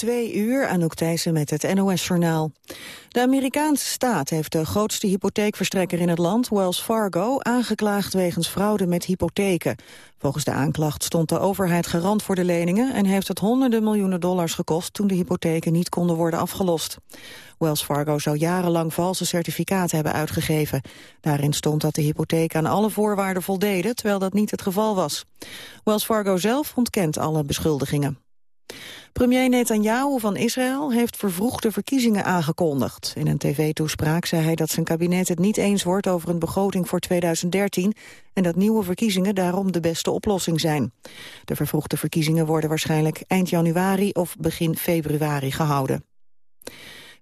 twee uur, Anouk Thijssen met het NOS-journaal. De Amerikaanse staat heeft de grootste hypotheekverstrekker in het land, Wells Fargo, aangeklaagd wegens fraude met hypotheken. Volgens de aanklacht stond de overheid garant voor de leningen en heeft het honderden miljoenen dollars gekost toen de hypotheken niet konden worden afgelost. Wells Fargo zou jarenlang valse certificaten hebben uitgegeven. Daarin stond dat de hypotheek aan alle voorwaarden voldeden, terwijl dat niet het geval was. Wells Fargo zelf ontkent alle beschuldigingen. Premier Netanyahu van Israël heeft vervroegde verkiezingen aangekondigd. In een tv-toespraak zei hij dat zijn kabinet het niet eens wordt over een begroting voor 2013 en dat nieuwe verkiezingen daarom de beste oplossing zijn. De vervroegde verkiezingen worden waarschijnlijk eind januari of begin februari gehouden.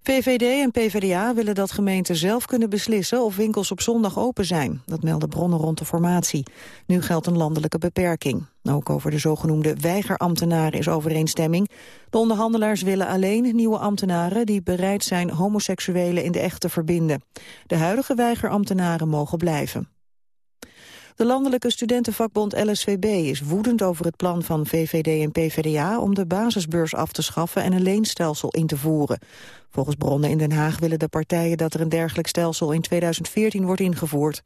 VVD en PvdA willen dat gemeenten zelf kunnen beslissen of winkels op zondag open zijn. Dat melden bronnen rond de formatie. Nu geldt een landelijke beperking. Ook over de zogenoemde weigerambtenaren is overeenstemming. De onderhandelaars willen alleen nieuwe ambtenaren die bereid zijn homoseksuelen in de echt te verbinden. De huidige weigerambtenaren mogen blijven. De landelijke studentenvakbond LSVB is woedend over het plan van VVD en PvdA om de basisbeurs af te schaffen en een leenstelsel in te voeren. Volgens bronnen in Den Haag willen de partijen dat er een dergelijk stelsel in 2014 wordt ingevoerd.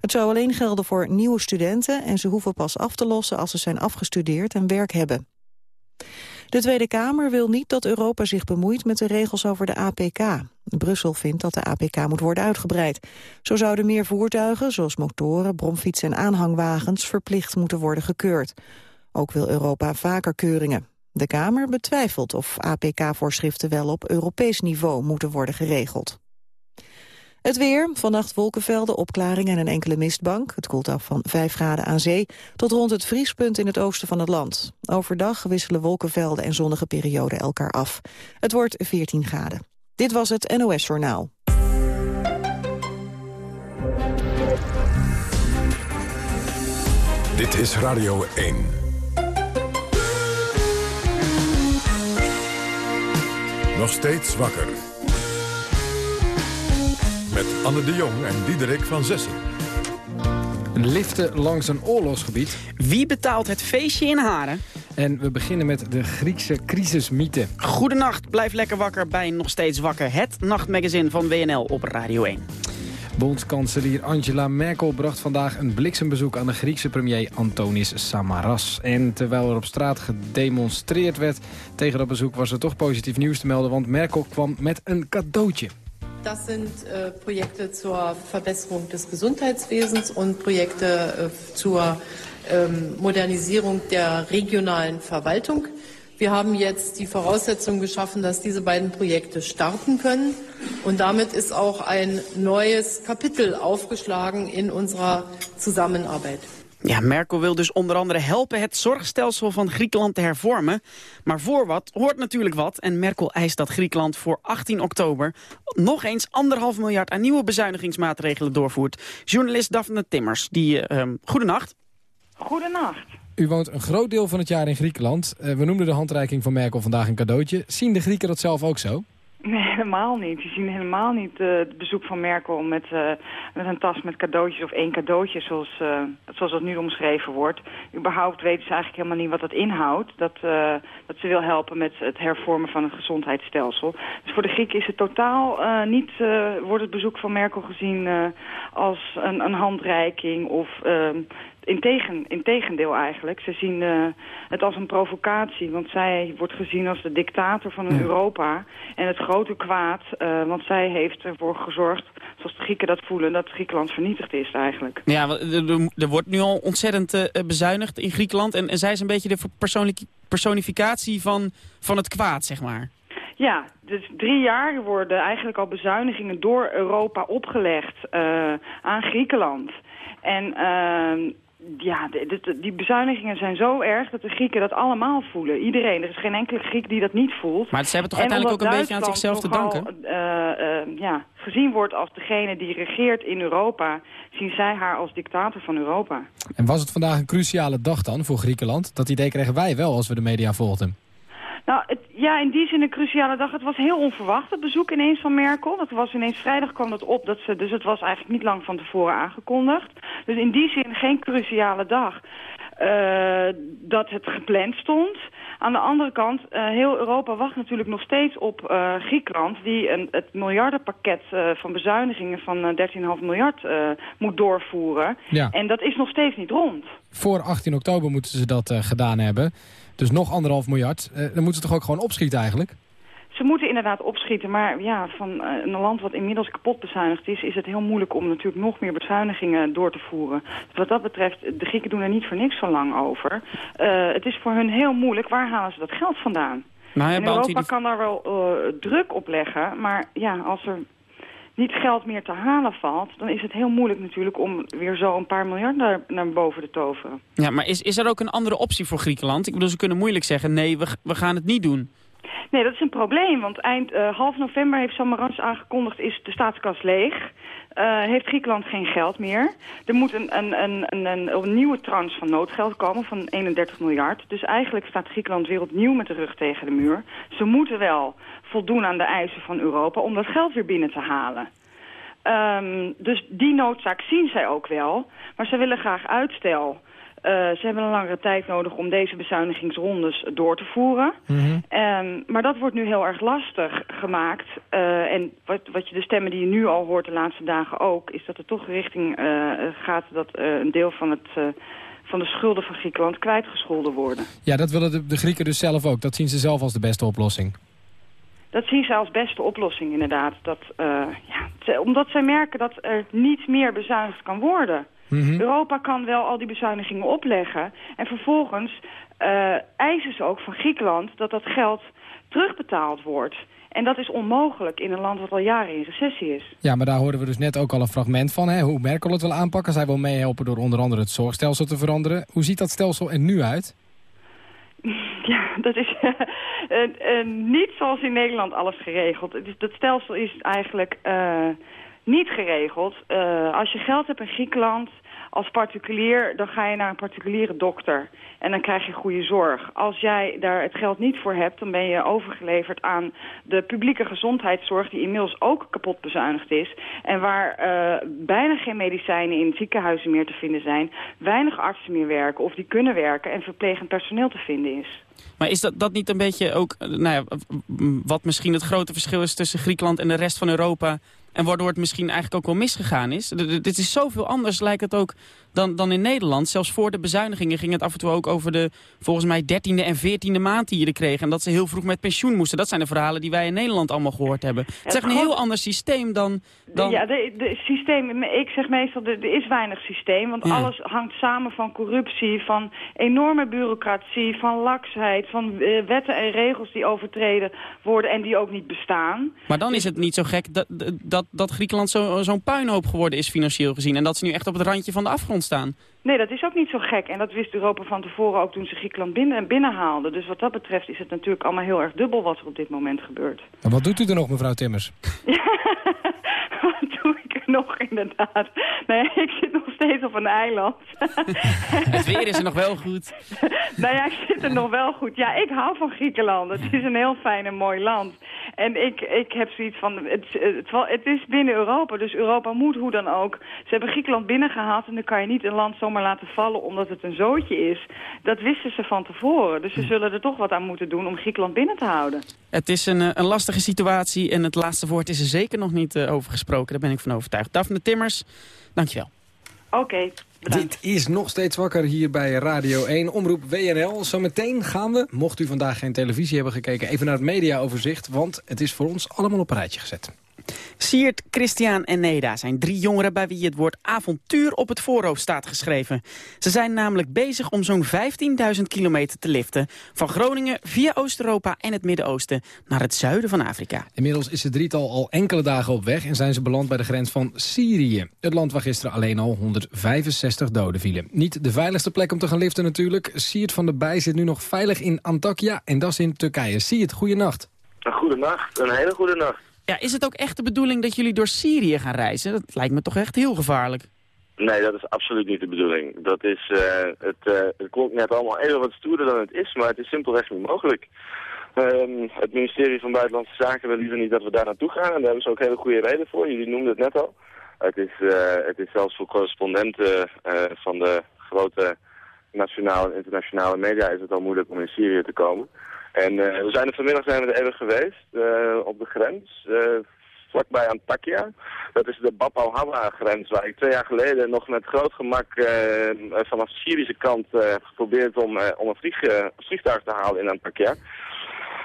Het zou alleen gelden voor nieuwe studenten en ze hoeven pas af te lossen als ze zijn afgestudeerd en werk hebben. De Tweede Kamer wil niet dat Europa zich bemoeit met de regels over de APK. Brussel vindt dat de APK moet worden uitgebreid. Zo zouden meer voertuigen, zoals motoren, bromfietsen en aanhangwagens, verplicht moeten worden gekeurd. Ook wil Europa vaker keuringen. De Kamer betwijfelt of APK-voorschriften wel op Europees niveau moeten worden geregeld. Het weer, vannacht wolkenvelden, opklaringen en een enkele mistbank. Het koelt af van 5 graden aan zee tot rond het vriespunt in het oosten van het land. Overdag wisselen wolkenvelden en zonnige perioden elkaar af. Het wordt 14 graden. Dit was het NOS Journaal. Dit is Radio 1. Nog steeds wakker. Met Anne de Jong en Diederik van Zessen. Liften langs een oorlogsgebied. Wie betaalt het feestje in Haren? En we beginnen met de Griekse crisismythe. Goedenacht, blijf lekker wakker bij Nog Steeds Wakker. Het nachtmagazin van WNL op Radio 1. Bondskanselier Angela Merkel bracht vandaag een bliksembezoek aan de Griekse premier Antonis Samaras. En terwijl er op straat gedemonstreerd werd tegen dat bezoek was er toch positief nieuws te melden, want Merkel kwam met een cadeautje. Dat zijn äh, Projekte zur Verbesserung des Gesundheitswesens und Projekte äh, zur ähm, Modernisierung der regionalen Verwaltung. Wir haben jetzt die Voraussetzungen geschaffen, dass diese beiden Projekte starten können. Und damit ist auch ein neues Kapitel aufgeschlagen in unserer Zusammenarbeit. Ja, Merkel wil dus onder andere helpen het zorgstelsel van Griekenland te hervormen. Maar voor wat hoort natuurlijk wat. En Merkel eist dat Griekenland voor 18 oktober nog eens anderhalf miljard aan nieuwe bezuinigingsmaatregelen doorvoert. Journalist Daphne Timmers, die, uh, goedenacht. Goedenacht. U woont een groot deel van het jaar in Griekenland. Uh, we noemden de handreiking van Merkel vandaag een cadeautje. Zien de Grieken dat zelf ook zo? Nee, helemaal niet. Die zien helemaal niet uh, het bezoek van Merkel met, uh, met een tas met cadeautjes of één cadeautje zoals, uh, zoals dat nu omschreven wordt. Überhaupt weten ze eigenlijk helemaal niet wat dat inhoudt. Dat, dat ze wil helpen met het hervormen van het gezondheidsstelsel. Dus voor de Grieken is het totaal niet, wordt het bezoek van Merkel gezien als een, een handreiking of ehm, Integen, integendeel eigenlijk. Ze zien uh, het als een provocatie, want zij wordt gezien als de dictator van ja. Europa. En het grote kwaad, uh, want zij heeft ervoor gezorgd, zoals de Grieken dat voelen, dat Griekenland vernietigd is eigenlijk. Ja, er, er wordt nu al ontzettend uh, bezuinigd in Griekenland. En, en zij is een beetje de personificatie van, van het kwaad, zeg maar. Ja, dus drie jaar worden eigenlijk al bezuinigingen door Europa opgelegd aan Griekenland. En uh, ja, de, de, die bezuinigingen zijn zo erg dat de Grieken dat allemaal voelen. Iedereen. Er is geen enkele Griek die dat niet voelt. Maar ze hebben toch uiteindelijk ook een beetje aan zichzelf te danken? Uh, uh, ja, gezien wordt als degene die regeert in Europa... zien zij haar als dictator van Europa. En was het vandaag een cruciale dag dan voor Griekenland? Dat idee kregen wij wel als we de media volgden. Nou, het, ja, in die zin een cruciale dag. Het was heel onverwacht, het bezoek ineens van Merkel. Dat was ineens vrijdag kwam dat op, dat ze, dus het was eigenlijk niet lang van tevoren aangekondigd. Dus in die zin geen cruciale dag. Uh, dat het gepland stond. Aan de andere kant, uh, heel Europa wacht natuurlijk nog steeds op uh, Griekenland... die een, het miljardenpakket van bezuinigingen van 13,5 miljard moet doorvoeren. Ja. En dat is nog steeds niet rond. Voor 18 oktober moeten ze dat gedaan hebben. Dus nog anderhalf miljard. dan moeten ze toch ook gewoon opschieten eigenlijk? Ze moeten inderdaad opschieten, maar ja, van uh, een land wat inmiddels kapot bezuinigd is... is het heel moeilijk om natuurlijk nog meer bezuinigingen door te voeren. Dus wat dat betreft, de Grieken doen er niet voor niks zo lang over. Uh, het is voor hun heel moeilijk, waar halen ze dat geld vandaan? Maar Europa kan daar wel uh, druk op leggen, maar ja, als er niet geld meer te halen valt... dan is het heel moeilijk natuurlijk om weer zo een paar miljard naar, naar boven te toveren. Ja, maar is, is er ook een andere optie voor Griekenland? Ik bedoel, ze kunnen moeilijk zeggen, nee, we, we gaan het niet doen. Nee, dat is een probleem, want eind uh, half november heeft Samaras aangekondigd... is de staatskas leeg, uh, heeft Griekenland geen geld meer. Er moet een, een, een, een, een nieuwe trans van noodgeld komen van 31 miljard. Dus eigenlijk staat Griekenland weer opnieuw met de rug tegen de muur. Ze moeten wel voldoen aan de eisen van Europa om dat geld weer binnen te halen. Um, dus die noodzaak zien zij ook wel, maar ze willen graag uitstel... Uh, ze hebben een langere tijd nodig om deze bezuinigingsrondes door te voeren. Mm -hmm. maar dat wordt nu heel erg lastig gemaakt. Uh, en wat, wat je de stemmen die je nu al hoort de laatste dagen ook... is dat er toch richting uh, gaat dat een deel van, het, van de schulden van Griekenland kwijtgescholden worden. Ja, dat willen de, de Grieken dus zelf ook. Dat zien ze zelf als de beste oplossing. Dat zien ze als beste oplossing inderdaad. Dat, ja, omdat zij merken dat er niet meer bezuinigd kan worden... Mhm. Europa kan wel al die bezuinigingen opleggen. En vervolgens uh, eisen ze ook van Griekenland dat dat geld terugbetaald wordt. En dat is onmogelijk in een land wat al jaren in recessie is. Ja, maar daar hoorden we dus net ook al een fragment van. Hè? Hoe Merkel het wil aanpakken. Zij wil meehelpen door onder andere het zorgstelsel te veranderen. Hoe ziet dat stelsel er nu uit? Ja, dat is uh, uh, niet zoals in Nederland alles geregeld. Dat stelsel is eigenlijk niet geregeld. als je geld hebt in Griekenland als particulier, dan ga je naar een particuliere dokter. En dan krijg je goede zorg. Als jij daar het geld niet voor hebt, dan ben je overgeleverd aan de publieke gezondheidszorg... die inmiddels ook kapot bezuinigd is. En waar uh, bijna geen medicijnen in ziekenhuizen meer te vinden zijn. Weinig artsen meer werken of die kunnen werken en verplegend personeel te vinden is. Maar is dat, dat niet een beetje ook, nou ja, wat misschien het grote verschil is tussen Griekenland en de rest van Europa... En waardoor het misschien eigenlijk ook wel misgegaan is. Dit is zoveel anders, lijkt het ook, dan, dan in Nederland. Zelfs voor de bezuinigingen ging het af en toe ook over de, volgens mij, dertiende en veertiende maand die je er kreeg. En dat ze heel vroeg met pensioen moesten. Dat zijn de verhalen die wij in Nederland allemaal gehoord hebben. Het is echt een heel ander systeem dan... dan... Ja, de, de systeem, ik zeg meestal, er is weinig systeem. Want alles hangt samen van corruptie, van enorme bureaucratie, van laksheid, van uh, wetten en regels die overtreden worden en die ook niet bestaan. Maar dan is het niet zo gek dat, dat, dat Griekenland zo'n zo puinhoop geworden is financieel gezien. En dat ze nu echt op het randje van de afgrond staan. Nee, dat is ook niet zo gek. En dat wist Europa van tevoren ook toen ze Griekenland binnen, binnenhaalden. Dus wat dat betreft is het natuurlijk allemaal heel erg dubbel wat er op dit moment gebeurt. En wat doet u er nog, mevrouw Timmers? wat doe ik nog, inderdaad? Nee, ik zit nog steeds op een eiland. het weer is er nog wel goed. nou ja, ik zit er nog wel goed. Ja, ik hou van Griekenland. Het is een heel fijn en mooi land. En ik, ik heb zoiets van, het, het, het, is binnen Europa, dus Europa moet hoe dan ook. Ze hebben Griekenland binnengehaald en dan kan je niet een land zomaar laten vallen omdat het een zootje is. Dat wisten ze van tevoren. Dus ze hm. zullen er toch wat aan moeten doen om Griekenland binnen te houden. Het is een, eh, een lastige situatie en het laatste woord is er zeker nog niet uh, over gesproken. Daar ben ik van overtuigd. Daphne Timmers, dankjewel. Oké, Dit is nog steeds wakker hier bij Radio 1, Omroep WNL. Zometeen gaan we, mocht u vandaag geen televisie hebben gekeken... even naar het mediaoverzicht, want het is voor ons allemaal op een rijtje gezet. Siert, Christian en Neda zijn drie jongeren bij wie het woord avontuur op het voorhoofd staat geschreven. Ze zijn namelijk bezig om zo'n 15.000 kilometer te liften... van Groningen via Oost-Europa en het Midden-Oosten naar het zuiden van Afrika. Inmiddels is het drietal al enkele dagen op weg en zijn ze beland bij de grens van Syrië. Het land waar gisteren alleen al 165 doden vielen. Niet de veiligste plek om te gaan liften natuurlijk. Siert van der Bij zit nu nog veilig in Antakya en dat is in Turkije. Siert, goeienacht. Een goede nacht, een hele goede nacht. Ja, is het ook echt de bedoeling dat jullie door Syrië gaan reizen? Dat lijkt me toch echt heel gevaarlijk. Nee, dat is absoluut niet de bedoeling. Dat is, uh, het, uh, het klonk net allemaal even wat stoerder dan het is, maar het is simpelweg niet mogelijk. Um, het ministerie van Buitenlandse Zaken wil liever niet dat we daar naartoe gaan. En daar hebben ze ook hele goede reden voor. Jullie noemden het net al. Het is, uh, het is zelfs voor correspondenten van de grote nationale en internationale media is het al moeilijk om in Syrië te komen. En we zijn er vanmiddag zijn we er even geweest op de grens vlakbij Antakya. Dat is de Bab al-Hawa-grens, waar ik twee jaar geleden nog met groot gemak vanaf de Syrische kant heb geprobeerd om, om een vlieg, vliegtuig te halen in Antakya.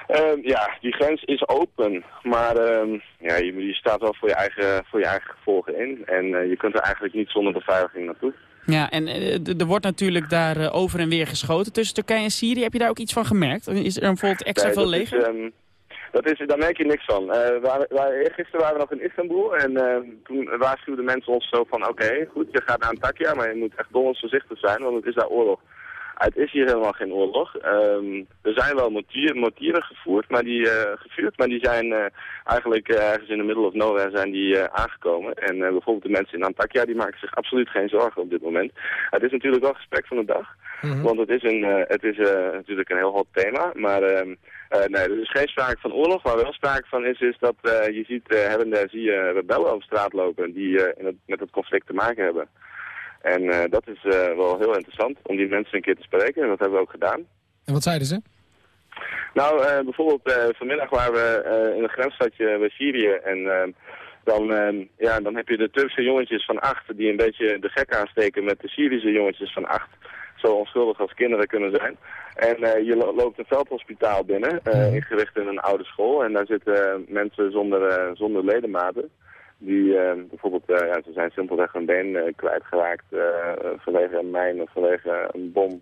Uh, ja, die grens is open, maar uh, ja, je, je, staat wel voor je eigen, voor je eigen gevolgen in. En uh, je kunt er eigenlijk niet zonder beveiliging naartoe. Ja, en eh, er wordt natuurlijk daar eh, over en weer geschoten tussen Turkije en Syrië. Heb je daar ook iets van gemerkt? Is er bijvoorbeeld extra veel leger? Is, um, dat is, daar merk je niks van. Uh, waar, waar, gisteren waren we nog in Istanbul en uh, toen waarschuwden mensen ons zo van... oké, goed, je gaat naar Antakya, maar je moet echt donders voorzichtig zijn, want het is daar oorlog. Het is hier helemaal geen oorlog. Um, er zijn wel motieren gevoerd, maar die, uh, gevuurd, maar die zijn uh, eigenlijk uh, ergens in de middle of nowhere zijn die aangekomen. En bijvoorbeeld de mensen in Antakya, die maken zich absoluut geen zorgen op dit moment. Het is natuurlijk wel gesprek van de dag, mm -hmm. want het is, een, het is natuurlijk een heel hot thema. Maar ehm, nee, er is geen sprake van oorlog. Waar wel sprake van is, is dat je ziet, her en daar zie je rebellen over straat lopen die het, met het conflict te maken hebben. En uh, dat is uh, wel heel interessant om die mensen een keer te spreken. En dat hebben we ook gedaan. En wat zeiden ze? Nou, uh, bijvoorbeeld vanmiddag waren we in een grensstadje bij Syrië. En dan, ja, dan heb je de Turkse jongetjes van acht die een beetje de gek aansteken met de Syrische jongetjes van acht. Zo onschuldig als kinderen kunnen zijn. En je lo loopt een veldhospitaal binnen, ingericht in een oude school. En daar zitten mensen zonder, zonder ledematen die uh, bijvoorbeeld, uh, ja, ze zijn simpelweg een been uh, kwijtgeraakt vanwege een mijn of vanwege een bom.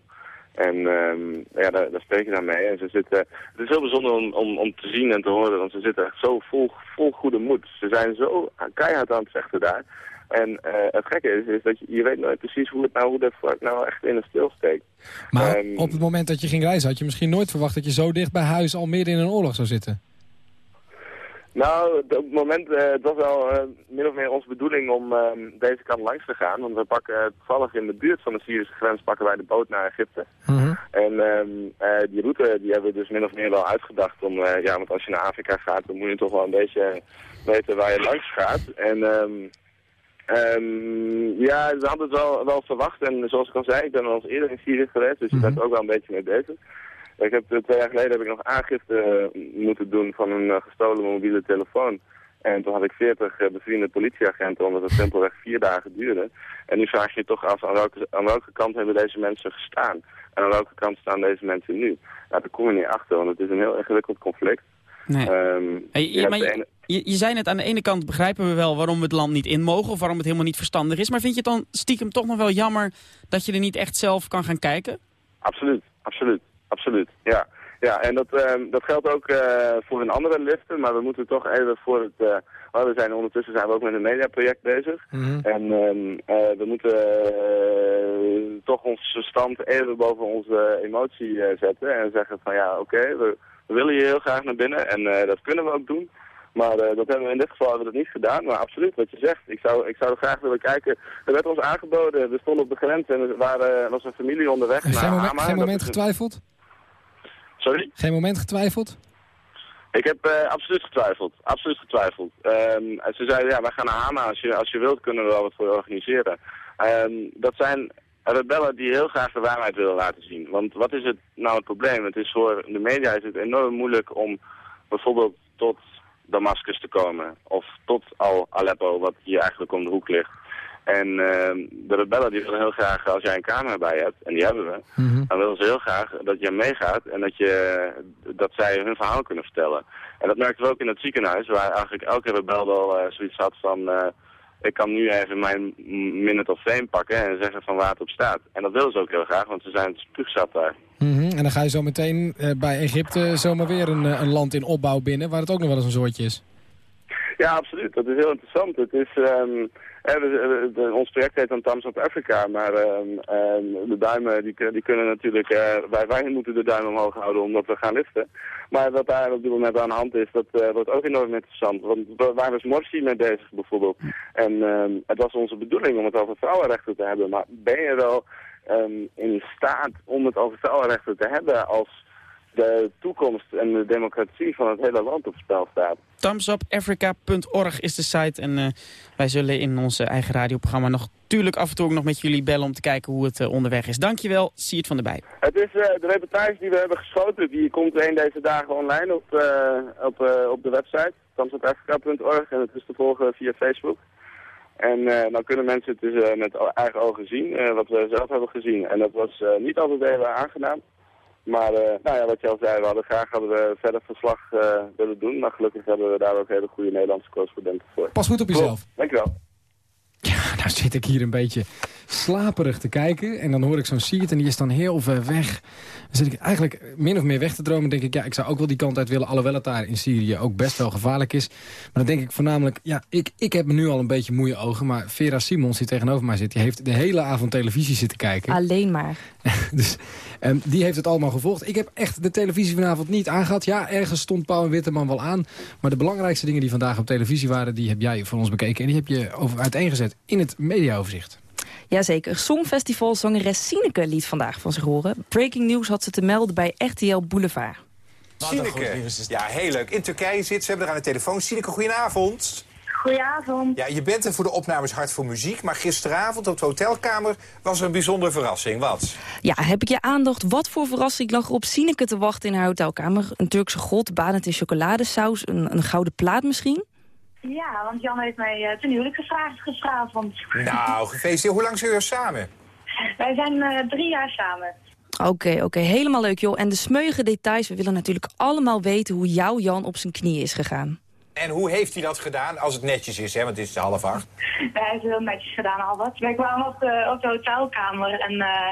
En um, ja, daar, daar spreek je dan mee. En ze zitten, het is heel bijzonder om, om, om te zien en te horen, want ze zitten echt zo vol, vol goede moed. Ze zijn zo keihard aan het vechten daar. En het gekke is, is dat je, je weet nooit precies hoe het nou, hoe dat vlak nou echt in een stilsteekt. Maar um, op het moment dat je ging reizen, had je misschien nooit verwacht dat je zo dicht bij huis al midden in een oorlog zou zitten? Nou, op het moment, uh, het was wel uh, min of meer onze bedoeling om uh, deze kant langs te gaan. Want we pakken toevallig in de buurt van de Syrische grens pakken wij de boot naar Egypte. Mm -hmm. En die route die hebben we dus min of meer wel uitgedacht. Om, ja, want als je naar Afrika gaat, dan moet je toch wel een beetje weten waar je langs gaat. En um, um, ja, we hadden het wel, wel verwacht. En zoals ik al zei, ik ben al eens eerder in Syrië geweest. Dus je mm -hmm. bent er ook wel een beetje mee bezig. Ik heb, twee jaar geleden heb ik nog aangifte moeten doen van een uh, gestolen mobiele telefoon. En toen had ik 40 uh, bevriende politieagenten, omdat het simpelweg vier dagen duurde. En nu vraag je je toch af, aan welke, aan welke kant hebben deze mensen gestaan? En aan welke kant staan deze mensen nu? Nou, daar kom je niet achter, want het is een heel ingewikkeld conflict. Nee. Um, hey, je, maar je, je, je, zei net, aan de ene kant begrijpen we wel waarom we het land niet in mogen... of waarom het helemaal niet verstandig is. Maar vind je het dan stiekem toch nog wel jammer dat je er niet echt zelf kan gaan kijken? Absoluut, absoluut absoluut. Ja, ja en dat, uh, dat geldt ook uh, voor een andere liften, maar we moeten toch even voor het... Uh, we zijn ondertussen zijn we ook met een mediaproject bezig. Mm -hmm. En um, we moeten toch onze stand even boven onze emotie zetten en zeggen van ja, oké, okay, we, we, willen hier heel graag naar binnen en dat kunnen we ook doen. Maar uh, dat hebben we in dit geval hebben we dat niet gedaan. Maar absoluut, wat je zegt. Ik zou, ik zou er graag willen kijken. Er werd ons aangeboden. We stonden op de grens en er waren, was een familie onderweg en naar geen Hama. Geen moment getwijfeld? Sorry? Geen moment getwijfeld? Ik heb uh, absoluut getwijfeld. Absoluut getwijfeld. Um, ze zeiden, ja, wij gaan naar Hama. Als je, als je wilt, kunnen we wel wat voor je organiseren. Um, dat zijn rebellen die heel graag de waarheid willen laten zien. Want wat is het nou het probleem? Het is voor de media is het enorm moeilijk om bijvoorbeeld tot Damascus te komen. Of tot al Aleppo, wat hier eigenlijk om de hoek ligt. En uh, de rebellen die willen heel graag, als jij een camera bij hebt, en die hebben we, mm -hmm. dan willen ze heel graag dat je meegaat en dat, je, dat zij hun verhaal kunnen vertellen. En dat merkten we ook in het ziekenhuis, waar eigenlijk elke rebel wel uh, zoiets had van, uh, ik kan nu even mijn minute of fame pakken en zeggen van waar het op staat. En dat willen ze ook heel graag, want ze zijn spuugzat daar. Mm -hmm. En dan ga je zo meteen bij Egypte zomaar weer een, een land in opbouw binnen, waar het ook nog wel eens een soortje is. Ja, absoluut. Dat is heel interessant. Het is... Um, de, de, ons project heet dan Times of Africa, maar um, um, de duimen die, die kunnen natuurlijk, uh, wij, wij moeten de duimen omhoog houden omdat we gaan liften. Maar wat daar op dit moment aan de hand is, dat uh, wordt ook enorm interessant. Want we waren dus Morsi mee bezig bijvoorbeeld. En um, het was onze bedoeling om het over vrouwenrechten te hebben. Maar ben je wel in staat om het over vrouwenrechten te hebben als de toekomst en de democratie van het hele land op spel staat. Thumbsupafrica.org is de site en uh, wij zullen in onze eigen radioprogramma nog natuurlijk af en toe ook nog met jullie bellen om te kijken hoe het uh, onderweg is. Dankjewel, zie het van de bij. Het is uh, de reportage die we hebben geschoten, die komt een deze dagen online op, op, op de website thumbsupafrica.org en het is te volgen via Facebook. En uh, dan kunnen mensen het dus uh, met eigen ogen zien, uh, wat we zelf hebben gezien. En dat was niet altijd even aangenaam. Maar nou ja, wat je al zei, we hadden graag hadden we verder verslag willen doen. Maar gelukkig hebben we daar ook hele goede Nederlandse correspondenten voor. Pas goed op jezelf. Cool. Dankjewel. Ja, nou zit ik hier een beetje slaperig te kijken. En dan hoor ik zo'n Siert en die is dan heel ver weg. Dan zit ik eigenlijk min of meer weg te dromen. denk ik, ja, ik zou ook wel die kant uit willen. Alhoewel het daar in Syrië ook best wel gevaarlijk is. Maar dan denk ik voornamelijk, ja, ik, ik heb me nu al een beetje moeie ogen. Maar Vera Simons, die tegenover mij zit, die heeft de hele avond televisie zitten kijken. Alleen maar. dus um, die heeft het allemaal gevolgd. Ik heb echt de televisie vanavond niet aangehad. Ja, ergens stond Pauw en Witteman wel aan. Maar de belangrijkste dingen die vandaag op televisie waren... die heb jij voor ons bekeken. En die heb je over uiteengezet in het mediaoverzicht. Jazeker. Songfestival zangeres Sineke liet vandaag van zich horen. Breaking news had ze te melden bij RTL Boulevard. Sineke, ja, heel leuk. In Turkije zit ze, hebben er aan de telefoon. Sineke, goedenavond. Goedenavond. Ja, je bent er voor de opnames Hart voor Muziek... maar gisteravond op de hotelkamer was er een bijzondere verrassing. Wat? Ja, heb ik je aandacht. Wat voor verrassing lag er op Sineke te wachten in haar hotelkamer? Een Turkse god, badend in chocoladesaus, een, een gouden plaat misschien? Ja, want Jan heeft mij uh, ten huwelijk gevraagd gisteravond. Nou, gefeliciteerd. Hoe lang zijn jullie samen? Wij zijn uh, drie jaar samen. Oké, okay, oké. Okay. Helemaal leuk, joh. En de smeuïge details, we willen natuurlijk allemaal weten... hoe jouw Jan op zijn knieën is gegaan. En hoe heeft hij dat gedaan, als het netjes is, hè? want het is half acht? Ja, hij is heel netjes gedaan, al wat. Wij kwamen op de, op de hotelkamer en... Uh,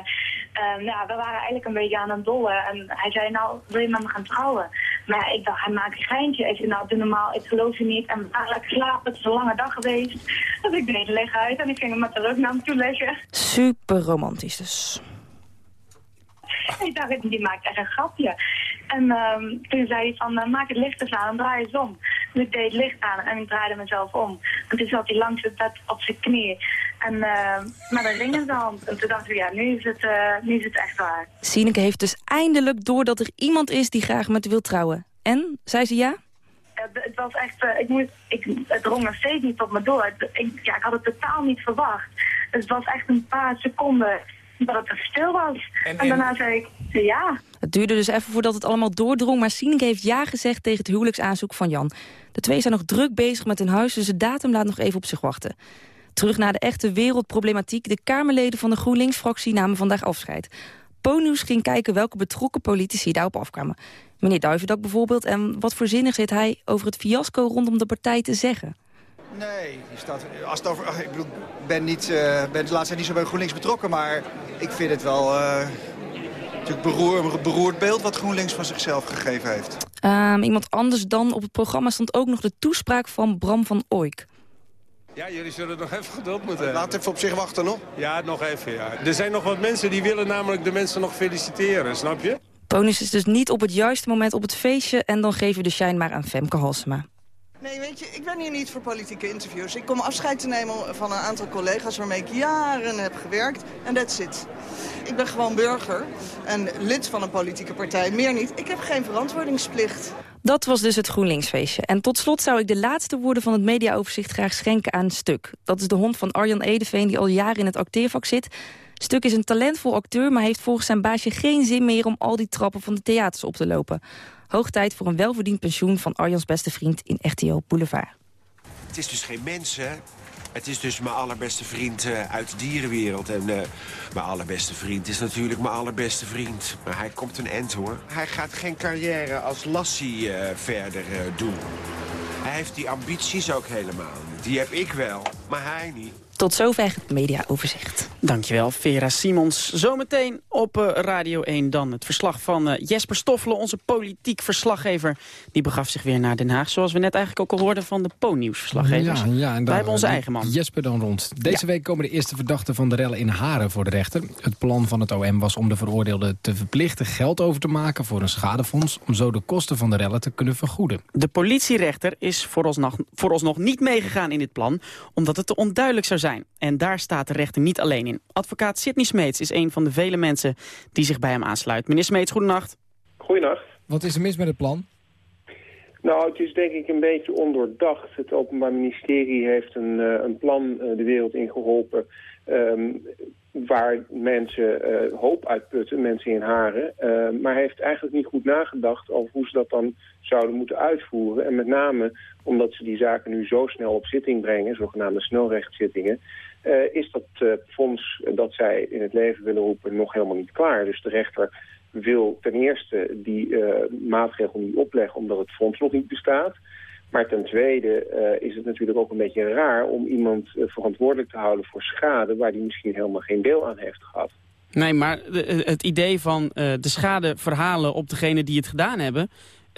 uh, ja, we waren eigenlijk een beetje aan het dollen. En hij zei, nou, wil je met me gaan trouwen? Maar ja, ik dacht, hij maakt een geintje. Ik zei, nou, doe normaal, ik geloof je niet. En we waren lekker slapen, het is een lange dag geweest. Dus ik deed leg uit en ik ging hem met de rug naar hem toe leggen. Super romantisch dus. ik dacht, die maakt echt een grapje. En um, toen zei hij van, uh, maak het licht eens aan en draai eens om. Dus ik deed het licht aan en ik draaide mezelf om. En toen zat hij langs het bed op zijn knie. En uh, met een ring in zijn hand. En toen dachten we, ja, nu is het, uh, nu is het echt waar. Sineke heeft dus eindelijk door dat er iemand is die graag met wil trouwen. En, zei ze ja? het was echt, uh, ik moest, ik, het drong nog steeds niet op me door. Ik, ja, ik had het totaal niet verwacht. Het was echt een paar seconden dat het er stil was. En, en daarna zei ik, ja. Het duurde dus even voordat het allemaal doordrong, maar Sineke heeft ja gezegd tegen het huwelijksaanzoek van Jan. De twee zijn nog druk bezig met hun huis, dus de datum laat nog even op zich wachten. Terug naar de echte wereldproblematiek. De Kamerleden van de GroenLinks-fractie namen vandaag afscheid. Ponius ging kijken welke betrokken politici daarop afkwamen. Meneer Duivendak bijvoorbeeld. En wat voor zinnig zit hij over het fiasco rondom de partij te zeggen? Nee, je staat, als het over, ik bedoel, ben, niet, uh, ben de laatste tijd niet zo bij GroenLinks betrokken... maar ik vind het wel uh, natuurlijk beroer, een beroerd beeld wat GroenLinks van zichzelf gegeven heeft. Um, iemand anders dan op het programma stond ook nog de toespraak van Bram van Ooyk. Ja, jullie zullen nog even geduld moeten Laat even op zich wachten nog. Ja, nog even, ja. Er zijn nog wat mensen die willen namelijk de mensen nog feliciteren, snap je? Bonus is dus niet op het juiste moment op het feestje... en dan geven we de shine maar aan Femke Halsema. Nee, weet je, ik ben hier niet voor politieke interviews. Ik kom afscheid te nemen van een aantal collega's waarmee ik jaren heb gewerkt. En that's it. Ik ben gewoon burger en lid van een politieke partij. Meer niet. Ik heb geen verantwoordingsplicht. Dat was dus het GroenLinksfeestje. En tot slot zou ik de laatste woorden van het mediaoverzicht graag schenken aan Stuk. Dat is de hond van Arjan Edeveen die al jaren in het acteervak zit. Stuk is een talentvol acteur, maar heeft volgens zijn baasje geen zin meer om al die trappen van de theaters op te lopen. Hoog tijd voor een welverdiend pensioen van Arjans beste vriend in RTL Boulevard. Het is dus geen mens, hè? Het is dus mijn allerbeste vriend uh, uit de dierenwereld. En uh, mijn allerbeste vriend is natuurlijk mijn allerbeste vriend. Maar hij komt een end, hoor. Hij gaat geen carrière als Lassie uh, verder doen. Hij heeft die ambities ook helemaal niet. Die heb ik wel, maar hij niet. Tot zover het mediaoverzicht. Dankjewel, Vera Simons. Zometeen op uh, Radio 1 dan het verslag van uh, Jesper Stoffelen, onze politiek verslaggever. Die begaf zich weer naar Den Haag, zoals we net eigenlijk ook al hoorden van de Po-nieuwsverslaggevers. Ja, ja, en Wij hebben onze eigen man. Jesper dan rond. Deze ja. week komen de eerste verdachten van de rellen in Haren voor de rechter. Het plan van het OM was om de veroordeelden te verplichten geld over te maken voor een schadefonds, om zo de kosten van de rellen te kunnen vergoeden. De politierechter is vooralsnog, vooralsnog niet meegegaan in dit plan, omdat het te onduidelijk zou zijn zijn. En daar staat de rechter niet alleen in. Advocaat Sidney Smeets is een van de vele mensen die zich bij hem aansluit. Meneer Smeets, goedenacht. Goedenacht. Wat is er mis met het plan? Nou, het is denk ik een beetje ondoordacht. Het Openbaar Ministerie heeft een, uh, een plan uh, de wereld ingeholpen... Um, waar mensen uh, hoop uitputten, mensen in Haren. maar heeft eigenlijk niet goed nagedacht over hoe ze dat dan zouden moeten uitvoeren. En met name omdat ze die zaken nu zo snel op zitting brengen, zogenaamde snelrechtzittingen... is dat fonds dat zij in het leven willen roepen nog helemaal niet klaar. Dus de rechter wil ten eerste die maatregel niet opleggen omdat het fonds nog niet bestaat. Maar ten tweede uh, is het natuurlijk ook een beetje raar om iemand uh, verantwoordelijk te houden voor schade waar die misschien helemaal geen deel aan heeft gehad. Nee, maar de, het idee van de schade verhalen op degene die het gedaan hebben...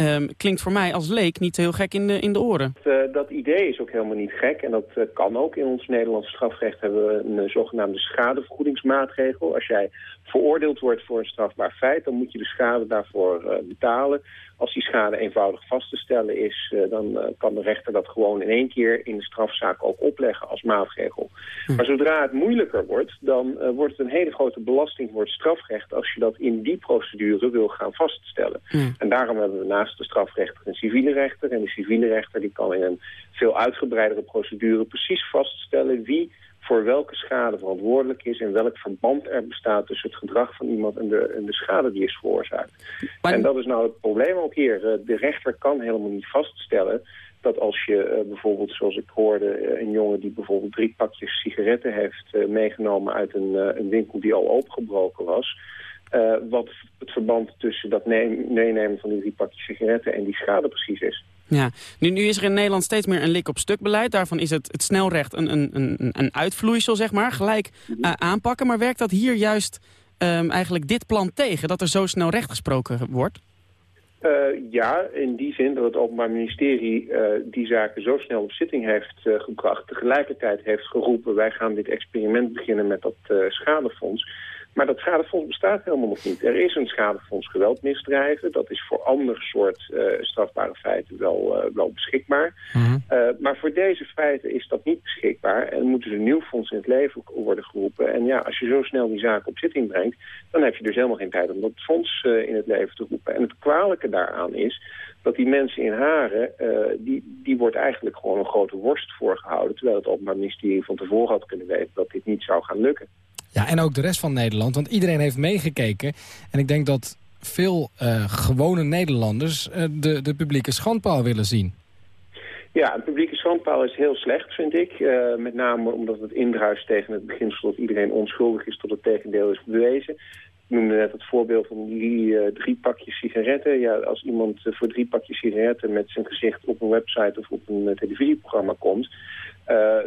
Um, klinkt voor mij als leek niet heel gek in de, in de oren. Uh, dat idee is ook helemaal niet gek en dat uh, kan ook. In ons Nederlandse strafrecht hebben we een uh, zogenaamde schadevergoedingsmaatregel. Als jij veroordeeld wordt voor een strafbaar feit, dan moet je de schade daarvoor betalen. Als die schade eenvoudig vast te stellen is, dan kan de rechter dat gewoon in één keer in de strafzaak ook opleggen als maatregel. Hm. Maar zodra het moeilijker wordt, dan wordt het een hele grote belasting voor het strafrecht als je dat in die procedure wil gaan vaststellen. Hm. En daarom hebben we naast de strafrechter een civiele rechter. En de civiele rechter die kan in een veel uitgebreidere procedure precies vaststellen wie voor welke schade verantwoordelijk is... en welk verband er bestaat tussen het gedrag van iemand en de, en de schade die is veroorzaakt. Maar... En dat is nou het probleem ook hier. De rechter kan helemaal niet vaststellen dat als je uh, bijvoorbeeld, zoals ik hoorde... Uh, een jongen die bijvoorbeeld drie pakjes sigaretten heeft uh, meegenomen... uit een, een, winkel die al opengebroken was... wat het verband tussen dat meenemen van die drie pakjes sigaretten en die schade precies is. Ja, nu, nu is er in Nederland steeds meer een lik op stuk beleid. Daarvan is het, het snelrecht een, een, een, een uitvloeisel, zeg maar. Gelijk uh, aanpakken. Maar werkt dat hier juist um, eigenlijk dit plan tegen? Dat er zo snel recht gesproken wordt? Uh, ja, in die zin dat het Openbaar Ministerie uh, die zaken zo snel op zitting heeft uh, gebracht. Tegelijkertijd heeft geroepen, wij gaan dit experiment beginnen met dat schadefonds. Maar dat schadefonds bestaat helemaal nog niet. Er is een schadefonds geweldmisdrijven. Dat is voor ander soort uh, strafbare feiten wel, uh, wel beschikbaar. Mm -hmm. uh, maar voor deze feiten is dat niet beschikbaar. En moet dus een nieuw fonds in het leven worden geroepen. En ja, als je zo snel die zaak op zitting brengt... dan heb je dus helemaal geen tijd om dat fonds in het leven te roepen. En het kwalijke daaraan is dat die mensen in Haren, die, die wordt eigenlijk gewoon een grote worst voorgehouden. Terwijl het Openbaar Ministerie van tevoren had kunnen weten dat dit niet zou gaan lukken. Ja, en ook de rest van Nederland, want iedereen heeft meegekeken. En ik denk dat veel uh, gewone Nederlanders uh, de, de publieke schandpaal willen zien. Ja, een publieke schandpaal is heel slecht, vind ik. Uh, met name omdat het indruist tegen het beginsel dat iedereen onschuldig is tot het tegendeel is bewezen. Ik noemde net het voorbeeld van die drie pakjes sigaretten. Ja, als iemand voor drie pakjes sigaretten met zijn gezicht op een website of op een televisieprogramma komt...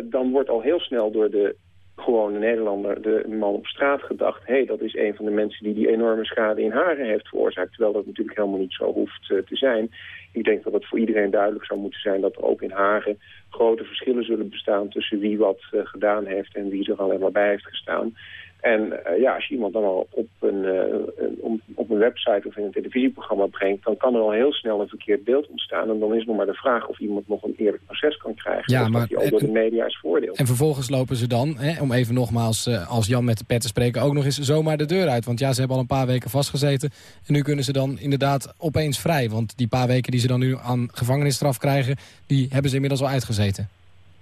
dan wordt al heel snel door de gewone Nederlander, de man op straat, gedacht... hé, hey, dat is een van de mensen die die enorme schade in haren heeft veroorzaakt. Terwijl dat natuurlijk helemaal niet zo hoeft uh, te zijn. Ik denk dat het voor iedereen duidelijk zou moeten zijn... dat er ook in Haren grote verschillen zullen bestaan... tussen wie wat uh, gedaan heeft en wie er alleen maar bij heeft gestaan. En uh, ja, als je iemand dan al op een, uh, op een website of in een televisieprogramma brengt... dan kan er al heel snel een verkeerd beeld ontstaan. En dan is nog maar de vraag of iemand nog een eerlijk proces kan krijgen. Ja, maar, dat ook door de media is voordeel. En vervolgens lopen ze dan, hè, om even nogmaals uh, als Jan met de pet te spreken... ook nog eens zomaar de deur uit. Want ja, ze hebben al een paar weken vastgezeten. En nu kunnen ze dan inderdaad opeens vrij. Want die paar weken die ze dan nu aan gevangenisstraf krijgen... die hebben ze inmiddels al uitgezeten.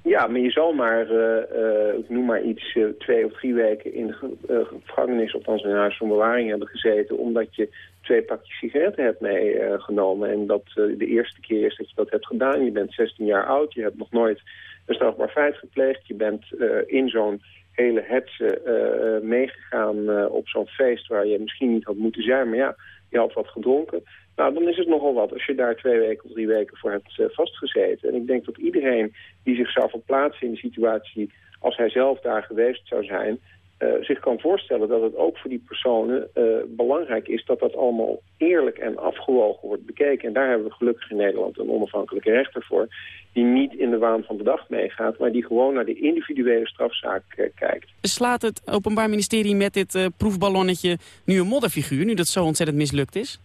Ja, maar je zal maar, uh, uh, ik noem maar iets, uh, twee of drie weken in de gevangenis, althans in huis van bewaring hebben gezeten, omdat je twee pakjes sigaretten hebt meegenomen. en dat de eerste keer is dat je dat hebt gedaan. Je bent 16 jaar oud, je hebt nog nooit een strafbaar feit gepleegd. Je bent in zo'n hele hetze meegegaan op zo'n feest waar je misschien niet had moeten zijn. Maar ja, je had wat gedronken. Nou, dan is het nogal wat als je daar twee weken of drie weken voor hebt uh, vastgezeten. En ik denk dat iedereen die zich zou verplaatsen in de situatie als hij zelf daar geweest zou zijn... Uh, zich kan voorstellen dat het ook voor die personen uh, belangrijk is... dat dat allemaal eerlijk en afgewogen wordt bekeken. En daar hebben we gelukkig in Nederland een onafhankelijke rechter voor... die niet in de waan van de dag meegaat... maar die gewoon naar de individuele strafzaak kijkt. Slaat het Openbaar Ministerie met dit proefballonnetje nu een modderfiguur... nu dat zo ontzettend mislukt is?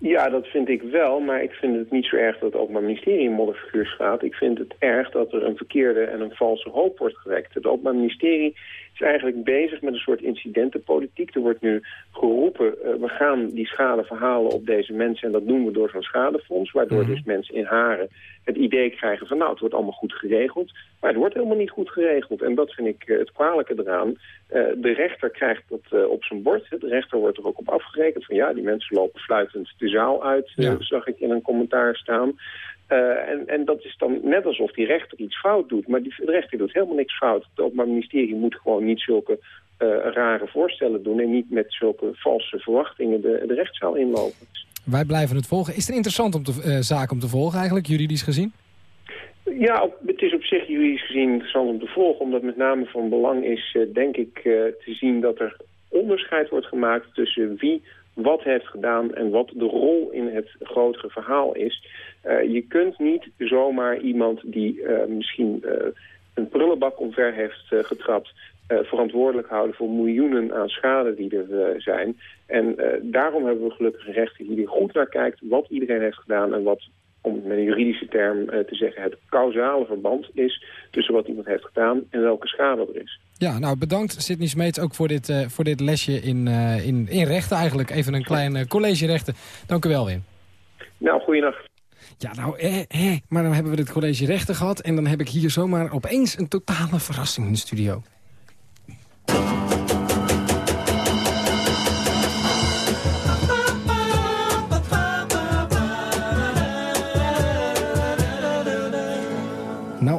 Ja, dat vind ik wel, maar ik vind het niet zo erg dat het Openbaar Ministerie een modderfiguur slaat. Ik vind het erg dat er een verkeerde en een valse hoop wordt gewekt. Het Openbaar Ministerie is eigenlijk bezig met een soort incidentenpolitiek. Er wordt nu geroepen, uh, we gaan die schade verhalen op deze mensen... en dat doen we door zo'n schadefonds, waardoor mm dus mensen in Haren het idee krijgen van... nou, het wordt allemaal goed geregeld, maar het wordt helemaal niet goed geregeld. En dat vind ik uh, het kwalijke eraan. Uh, de rechter krijgt dat op zijn bord. De rechter wordt er ook op afgerekend van... ja, die mensen lopen fluitend de zaal uit, ja. zag ik in een commentaar staan... Uh, en, en dat is dan net alsof die rechter iets fout doet. Maar die, de rechter doet helemaal niks fout. Het Openbaar Ministerie moet gewoon niet zulke uh, rare voorstellen doen... en niet met zulke valse verwachtingen de, de rechtszaal inlopen. Wij blijven het volgen. Is het een interessant om te, uh, zaak om te volgen eigenlijk, juridisch gezien? Ja, het is op zich juridisch gezien interessant om te volgen... omdat met name van belang is, denk ik, te zien dat er onderscheid wordt gemaakt... tussen wie wat heeft gedaan en wat de rol in het grotere verhaal is. Uh, je kunt niet zomaar iemand die uh, misschien uh, een prullenbak omver heeft getrapt... verantwoordelijk houden voor miljoenen aan schade die er zijn. En daarom hebben we gelukkig een rechter die er goed naar kijkt... wat iedereen heeft gedaan en wat om het met een juridische term te zeggen... het causale verband is tussen wat iemand heeft gedaan en welke schade er is. Ja, nou bedankt Sidney Smeets ook voor dit, uh, voor dit lesje in, uh, in, in rechten eigenlijk. Even een klein uh, college rechten. Dank u wel, Wim. Nou, goeienacht. Ja, nou, eh, eh, maar dan hebben we dit college rechten gehad... en dan heb ik hier zomaar opeens een totale verrassing in de studio.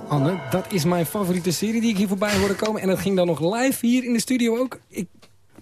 Anne, dat is mijn favoriete serie die ik hier voorbij hoorde komen. En dat ging dan nog live hier in de studio ook. Ik,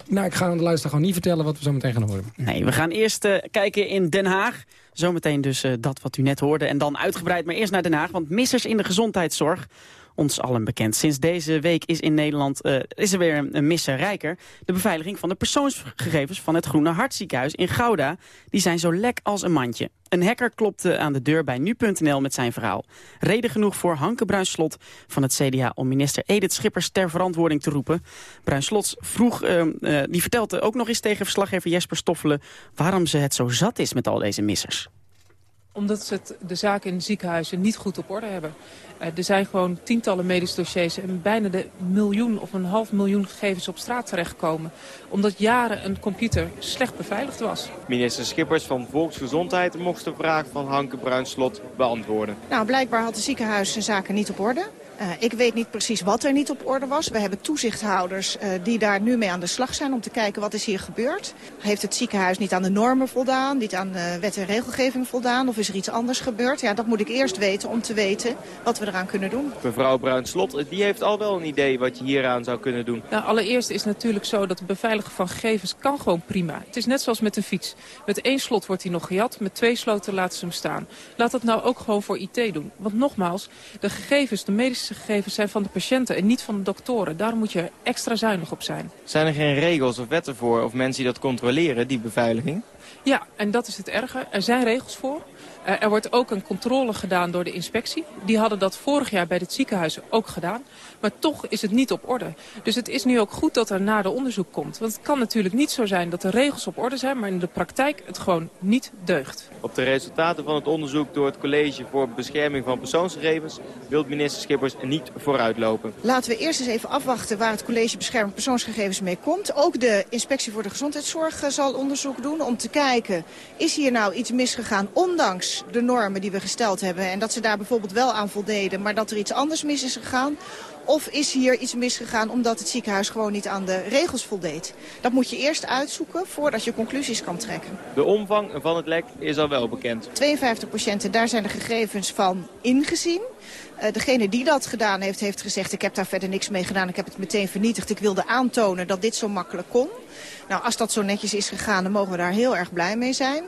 nou, ik ga aan de luisteraar gewoon niet vertellen wat we zo meteen gaan horen. Nee, we gaan eerst uh, kijken in Den Haag. Zometeen dus uh, dat wat u net hoorde. En dan uitgebreid, maar eerst naar Den Haag. Want missers in de gezondheidszorg ons allen bekend. Sinds deze week is in Nederland uh, is er weer een, een misser rijker. De beveiliging van de persoonsgegevens van het Groene Hartziekenhuis in Gouda... die zijn zo lek als een mandje. Een hacker klopte aan de deur bij nu.nl met zijn verhaal. Reden genoeg voor Hanke Bruinslot van het CDA om minister Edith Schippers ter verantwoording te roepen. Bruinslot vroeg, uh, uh, die vertelde ook nog eens tegen verslaggever Jesper Stoffelen waarom ze het zo zat is met al deze missers omdat ze het, de zaken in de ziekenhuizen niet goed op orde hebben. Uh, er zijn gewoon tientallen medische dossiers en bijna de miljoen of een half miljoen gegevens op straat terechtkomen. Omdat jaren een computer slecht beveiligd was. Minister Schippers van Volksgezondheid mocht de vraag van Hanke Bruinslot beantwoorden. Nou, blijkbaar had de ziekenhuis zijn zaken niet op orde. Uh, ik weet niet precies wat er niet op orde was. We hebben toezichthouders uh, die daar nu mee aan de slag zijn om te kijken wat is hier gebeurd. Heeft het ziekenhuis niet aan de normen voldaan, niet aan de wet en regelgeving voldaan of is er iets anders gebeurd? Ja, dat moet ik eerst weten om te weten wat we eraan kunnen doen. Mevrouw Bruinslot, die heeft al wel een idee wat je hieraan zou kunnen doen. Nou, allereerst is het natuurlijk zo dat de beveiligen van gegevens kan gewoon prima. Het is net zoals met een fiets. Met één slot wordt hij nog gejat, met twee sloten laten ze hem staan. Laat dat nou ook gewoon voor IT doen. Want nogmaals, de gegevens, de medische gegevens zijn van de patiënten en niet van de doktoren. Daarom moet je extra zuinig op zijn. Zijn er geen regels of wetten voor of mensen die dat controleren, die beveiliging? Ja, en dat is het erge. Er zijn regels voor. Uh, er wordt ook een controle gedaan door de inspectie. Die hadden dat vorig jaar bij het ziekenhuis ook gedaan. Maar toch is het niet op orde. Dus het is nu ook goed dat er na de onderzoek komt. Want het kan natuurlijk niet zo zijn dat de regels op orde zijn... maar in de praktijk het gewoon niet deugt. Op de resultaten van het onderzoek door het College voor Bescherming van Persoonsgegevens... wil minister Schippers niet vooruitlopen. Laten we eerst eens even afwachten waar het College Bescherming Persoonsgegevens mee komt. Ook de Inspectie voor de Gezondheidszorg zal onderzoek doen om te kijken... is hier nou iets misgegaan ondanks de normen die we gesteld hebben. En dat ze daar bijvoorbeeld wel aan voldeden, maar dat er iets anders mis is gegaan. Of is hier iets misgegaan omdat het ziekenhuis gewoon niet aan de regels voldeed? Dat moet je eerst uitzoeken voordat je conclusies kan trekken. De omvang van het lek is al wel bekend. 52 patiënten, daar zijn de gegevens van ingezien. Uh, degene die dat gedaan heeft, heeft gezegd... ik heb daar verder niks mee gedaan, ik heb het meteen vernietigd. Ik wilde aantonen dat dit zo makkelijk kon. Nou, als dat zo netjes is gegaan, dan mogen we daar heel erg blij mee zijn.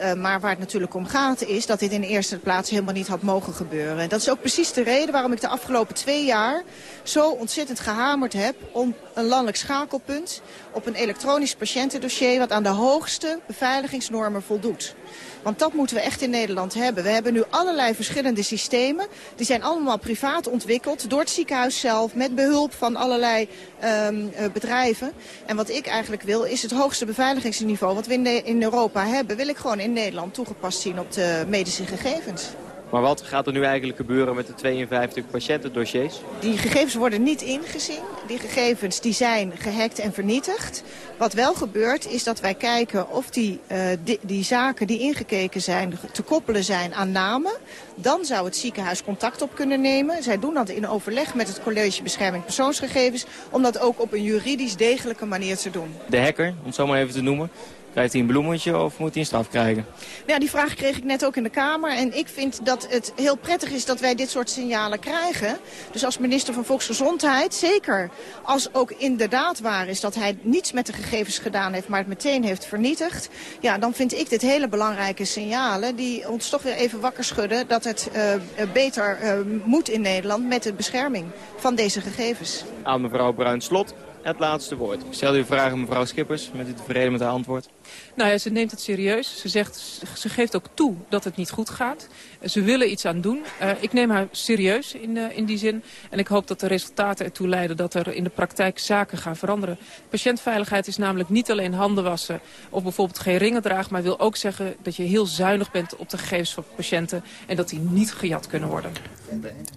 Uh, maar waar het natuurlijk om gaat is dat dit in de eerste plaats helemaal niet had mogen gebeuren. En dat is ook precies de reden waarom ik de afgelopen twee jaar zo ontzettend gehamerd heb om een landelijk schakelpunt op een elektronisch patiëntendossier wat aan de hoogste beveiligingsnormen voldoet. Want dat moeten we echt in Nederland hebben. We hebben nu allerlei verschillende systemen. Die zijn allemaal privaat ontwikkeld door het ziekenhuis zelf... met behulp van allerlei um, uh, bedrijven. En wat ik eigenlijk wil is het hoogste beveiligingsniveau... wat we in, in Europa hebben, wil ik gewoon in Nederland toegepast zien op de medische gegevens. Maar wat gaat er nu eigenlijk gebeuren met de 52 patiëntendossiers? Die gegevens worden niet ingezien. Die gegevens die zijn gehackt en vernietigd. Wat wel gebeurt is dat wij kijken of die, uh, die, die, zaken die ingekeken zijn te koppelen zijn aan namen. Dan zou het ziekenhuis contact op kunnen nemen. Zij doen dat in overleg met het College Bescherming Persoonsgegevens... om dat ook op een juridisch degelijke manier te doen. De hacker, om het zo maar even te noemen, Krijgt hij een bloemetje of moet hij een straf krijgen? Ja, die vraag kreeg ik net ook in de Kamer. En ik vind dat het heel prettig is dat wij dit soort signalen krijgen. Dus als minister van Volksgezondheid, zeker als ook inderdaad waar is... dat hij niets met de gegevens gedaan heeft, maar het meteen heeft vernietigd... ja, dan vind ik dit hele belangrijke signalen... die ons toch weer even wakker schudden dat het uh, beter uh, moet in Nederland... met de bescherming van deze gegevens. Aan mevrouw Bruin-Slot het laatste woord. Ik stel u vragen mevrouw Schippers. Bent u tevreden met haar antwoord? Nou ja, ze neemt het serieus. Ze, zegt, ze geeft ook toe dat het niet goed gaat. Ze willen iets aan doen. Uh, ik neem haar serieus in, uh, in die zin. En ik hoop dat de resultaten ertoe leiden dat er in de praktijk zaken gaan veranderen. Patiëntveiligheid is namelijk niet alleen handen wassen of bijvoorbeeld geen ringen dragen. Maar wil ook zeggen dat je heel zuinig bent op de gegevens van patiënten. En dat die niet gejat kunnen worden.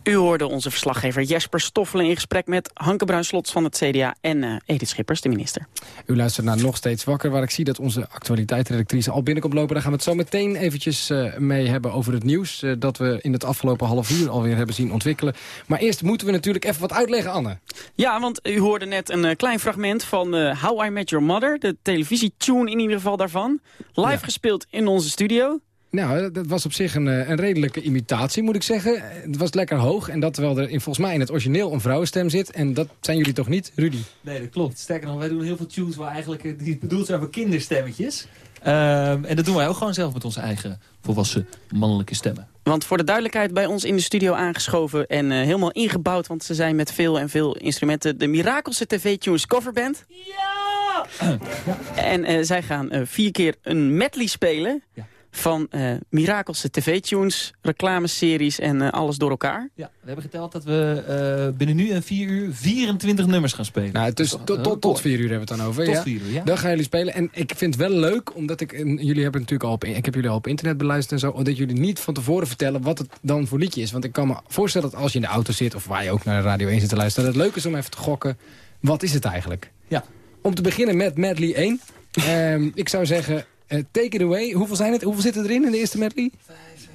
U hoorde onze verslaggever Jesper Stoffelen in gesprek met Hanke Bruin-Slots van het CDA en uh, Edith Schippers, de minister. U luistert naar Nog Steeds Wakker, waar ik zie dat onze actualiteitsredactrice al binnenkomt lopen. Daar gaan we het zo meteen eventjes uh, mee hebben over het nieuws... Uh, dat we in het afgelopen half uur alweer hebben zien ontwikkelen. Maar eerst moeten we natuurlijk even wat uitleggen, Anne. Ja, want u hoorde net een uh, klein fragment van How I Met Your Mother. De televisietune in ieder geval daarvan. Live ja. gespeeld in onze studio. Nou, dat was op zich een, een, redelijke imitatie, moet ik zeggen. Het was lekker hoog. En dat terwijl er in, volgens mij in het origineel een vrouwenstem zit. En dat zijn jullie toch niet, Rudy? Nee, dat klopt. Sterker nog, wij doen heel veel tunes waar eigenlijk die bedoeld zijn voor kinderstemmetjes. Um, en dat doen wij ook gewoon zelf met onze eigen volwassen mannelijke stemmen. Want voor de duidelijkheid bij ons in de studio aangeschoven en uh, helemaal ingebouwd... want ze zijn met veel en veel instrumenten de Mirakelse TV-tunes coverband. Ja! en uh, zij gaan uh, vier keer een medley spelen... Ja van uh, Mirakelse tv-tunes, reclameseries en uh, alles door elkaar. Ja, we hebben geteld dat we uh, binnen nu en vier uur 24 nummers gaan spelen. Nou, dus tot, tot, tot vier uur hebben we het dan over. Tot ja? vier uur, ja. Dan gaan jullie spelen. En ik vind het wel leuk, omdat ik, jullie hebben natuurlijk al op, ik heb jullie al op internet beluisterd en zo, dat jullie niet van tevoren vertellen wat het dan voor liedje is. Want ik kan me voorstellen dat als je in de auto zit, of waar je ook naar de Radio 1 zit te luisteren, dat het leuk is om even te gokken, wat is het eigenlijk? Ja. Om te beginnen met Medley 1. um, ik zou zeggen, Uh, take it away. Hoeveel zijn het? Hoeveel zitten erin in de eerste medley? Vijf, uh,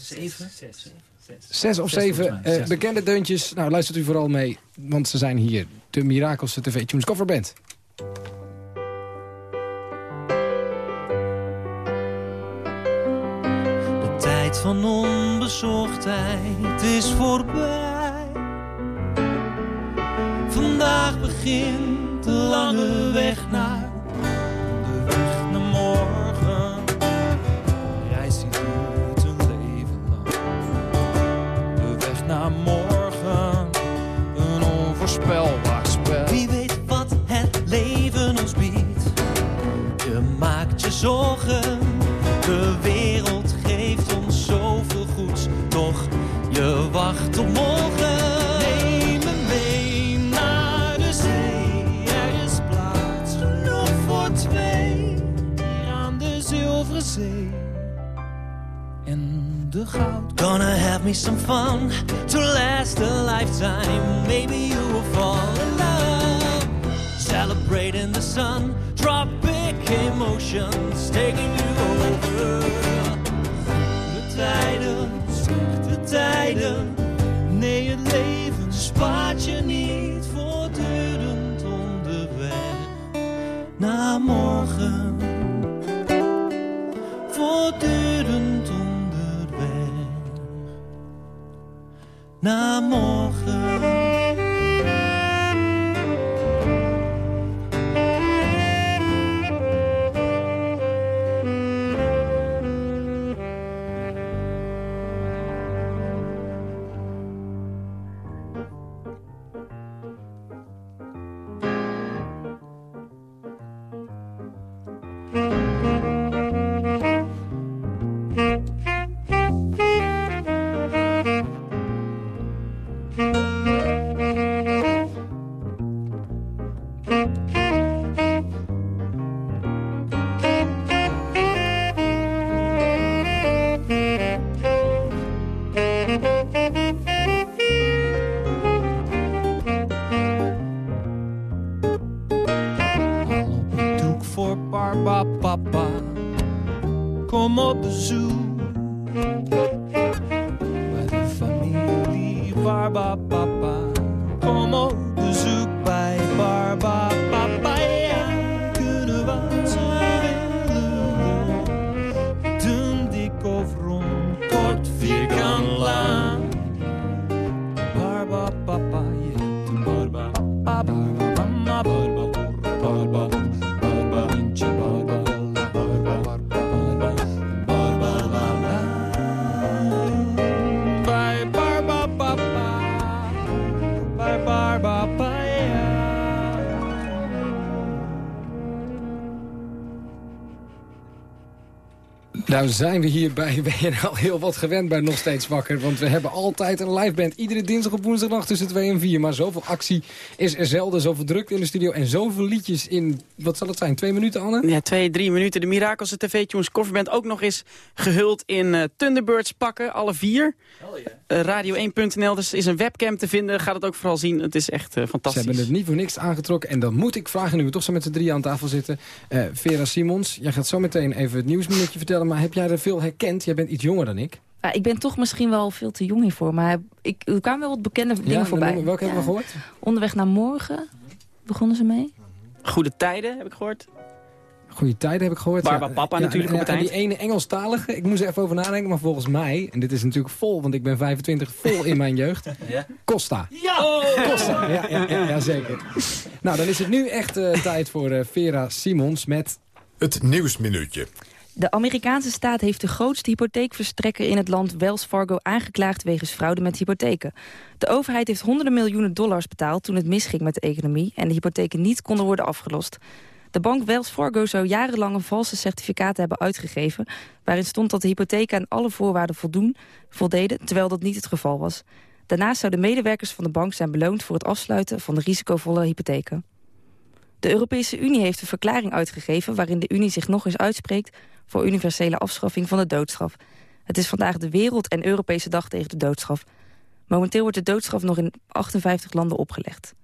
zeven. Zes. Zes, Zes of zeven uh, bekende deuntjes. Nou, luistert u vooral mee, want ze zijn hier. De Mirakelse TV Tunes Coverband. De tijd van onbezorgdheid is voorbij. Vandaag begint de lange weg naar zorgen, de wereld geeft ons zoveel goeds. Toch, je wacht op morgen. Neem me mee naar de zee, er is plaats genoeg voor twee zilveren zee en de goud. Gonna have me some fun to last a lifetime. Maybe you will fall in love. Celebrating the sun, tropic emotions taking you over. De tijden, slechte tijden. Nee, het leven spaart je niet voortdurend onderweg naar morgen voortdurend onderweg naar morgen. Nou zijn we hier bij WNL heel wat gewend bij Nog Steeds Wakker. Want we hebben altijd een live band. Iedere dinsdag op woensdagnacht tussen 2 en 4. Maar zoveel actie is er zelden. Zoveel drukte in de studio. En zoveel liedjes in, wat zal het zijn, twee minuten Anne? Ja, twee, drie minuten. De Mirakelse TV-tunes kofferband ook nog eens gehuld in eh, Thunderbirds pakken. Alle vier. Eh, Radio1.nl, dus is een webcam te vinden. Gaat het ook vooral zien. Het is echt eh, fantastisch. Ze hebben het niet voor niks aangetrokken. En dan moet ik vragen, nu we toch zo met z'n drie aan tafel zitten. Eh, Vera Simons, jij gaat zo meteen even het nieuwsminuutje vertellen. Maar heb jij er veel herkend? Jij bent iets jonger dan ik. Ja, ik ben toch misschien wel veel te jong hiervoor. Maar ik, er kwamen wel wat bekende dingen voorbij. welke hebben we gehoord? Onderweg naar morgen begonnen ze mee. Goede tijden, heb ik gehoord. Goede tijden heb ik gehoord. Barba Papa natuurlijk en, op het eind. die ene Engelstalige, ik moest er even over nadenken. Maar volgens mij, en dit is natuurlijk vol, want ik ben 25, vol in mijn jeugd. Costa. Ja! Costa, ja, ja, ja, ja, zeker. Nou, dan is het nu echt eh, tijd voor eh, Vera Simons met... Het Nieuwsminuutje. De Amerikaanse staat heeft de grootste hypotheekverstrekker in het land Wells Fargo aangeklaagd wegens fraude met hypotheken. De overheid heeft honderden miljoenen dollars betaald toen het misging met de economie en de hypotheken niet konden worden afgelost. De bank Wells Fargo zou jarenlang een valse certificaten hebben uitgegeven... waarin stond dat de hypotheken aan alle voorwaarden voldoen, voldeden... terwijl dat niet het geval was. Daarnaast zouden medewerkers van de bank zijn beloond... voor het afsluiten van de risicovolle hypotheken. De Europese Unie heeft een verklaring uitgegeven... waarin de Unie zich nog eens uitspreekt... voor universele afschaffing van de doodstraf. Het is vandaag de Wereld- en Europese Dag tegen de doodstraf. Momenteel wordt de doodstraf nog in 58 landen opgelegd.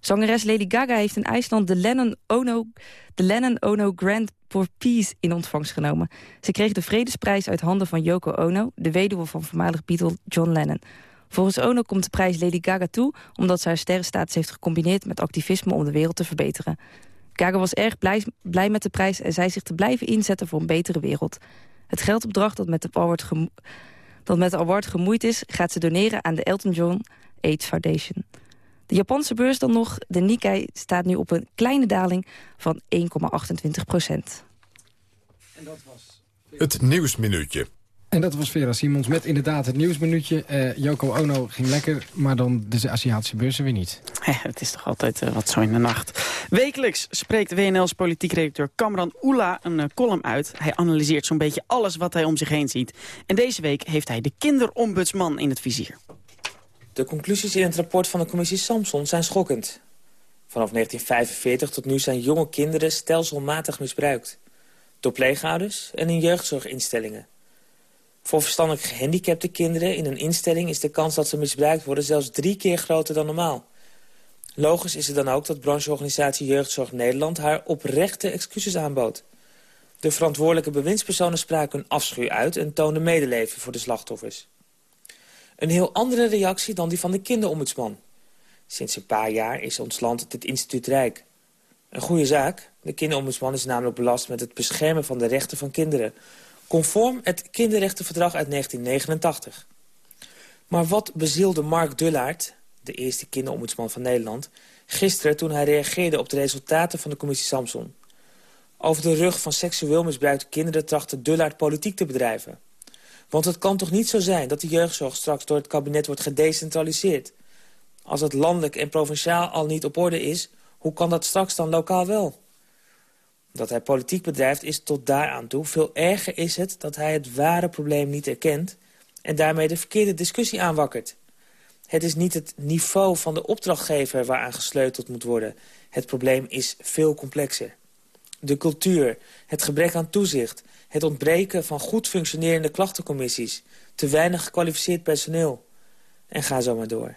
Zangeres Lady Gaga heeft in IJsland de Lennon Ono, de Lennon Ono Grand for Peace in ontvangst genomen. Ze kreeg de vredesprijs uit handen van Yoko Ono, de weduwe van voormalig Beatle John Lennon. Volgens Ono komt de prijs Lady Gaga toe... omdat ze haar sterrenstatus heeft gecombineerd met activisme om de wereld te verbeteren. Gaga was erg blij, blij met de prijs en zei zich te blijven inzetten voor een betere wereld. Het geldopdracht dat met de award, dat met de award gemoeid is... gaat ze doneren aan de Elton John AIDS Foundation. De Japanse beurs dan nog. De Nikkei staat nu op een kleine daling van 1,28 procent. Het Nieuwsminuutje. En dat was Vera Simons met inderdaad het nieuwsminuutje. Eh Yoko Ono ging lekker, maar dan de Aziatische beurzen weer niet. Het is toch altijd eh, wat zo in de nacht. Wekelijks spreekt WNL's politiek redacteur Kamran Oela een eh, column uit. Hij analyseert zo'n beetje alles wat hij om zich heen ziet. En deze week heeft hij de kinderombudsman in het vizier. De conclusies in het rapport van de commissie Samson zijn schokkend. Vanaf 1945 tot nu zijn jonge kinderen stelselmatig misbruikt. Door pleegouders en in jeugdzorginstellingen. Voor verstandelijk gehandicapte kinderen in een instelling... is de kans dat ze misbruikt worden zelfs drie keer groter dan normaal. Logisch is het dan ook dat brancheorganisatie Jeugdzorg Nederland... haar oprechte excuses aanbood. De verantwoordelijke bewindspersonen spraken hun afschuw uit... en toonden medeleven voor de slachtoffers. Een heel andere reactie dan die van de kinderombudsman. Sinds een paar jaar is ons land dit instituut rijk. Een goede zaak. De kinderombudsman is namelijk belast met het beschermen van de rechten van kinderen. Conform het kinderrechtenverdrag uit 1989. Maar wat bezielde Mark Dullaert, de eerste kinderombudsman van Nederland... gisteren toen hij reageerde op de resultaten van de commissie Samson? Over de rug van seksueel misbruikte kinderen trachtte Dullaert politiek te bedrijven. Want het kan toch niet zo zijn dat de jeugdzorg straks door het kabinet wordt gedecentraliseerd? Als het landelijk en provinciaal al niet op orde is, hoe kan dat straks dan lokaal wel? Dat hij politiek bedrijft is tot daaraan toe. Veel erger is het dat hij het ware probleem niet erkent... en daarmee de verkeerde discussie aanwakkert. Het is niet het niveau van de opdrachtgever waaraan gesleuteld moet worden. Het probleem is veel complexer. De cultuur, het gebrek aan toezicht... het ontbreken van goed functionerende klachtencommissies... te weinig gekwalificeerd personeel. En ga zo maar door.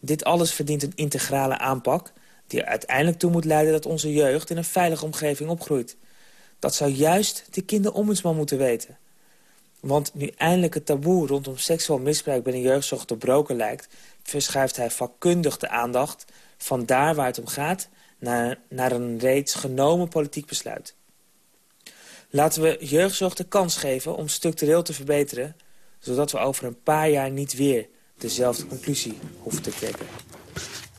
Dit alles verdient een integrale aanpak... die er uiteindelijk toe moet leiden dat onze jeugd in een veilige omgeving opgroeit. Dat zou juist de kinderombudsman moeten weten. Want nu eindelijk het taboe rondom seksueel misbruik bij de jeugdzorg doorbroken lijkt... verschuift hij vakkundig de aandacht van daar waar het om gaat... naar, naar een reeds genomen politiek besluit. Laten we jeugdzorg de kans geven om structureel te verbeteren... zodat we over een paar jaar niet weer dezelfde conclusie hoeven te trekken.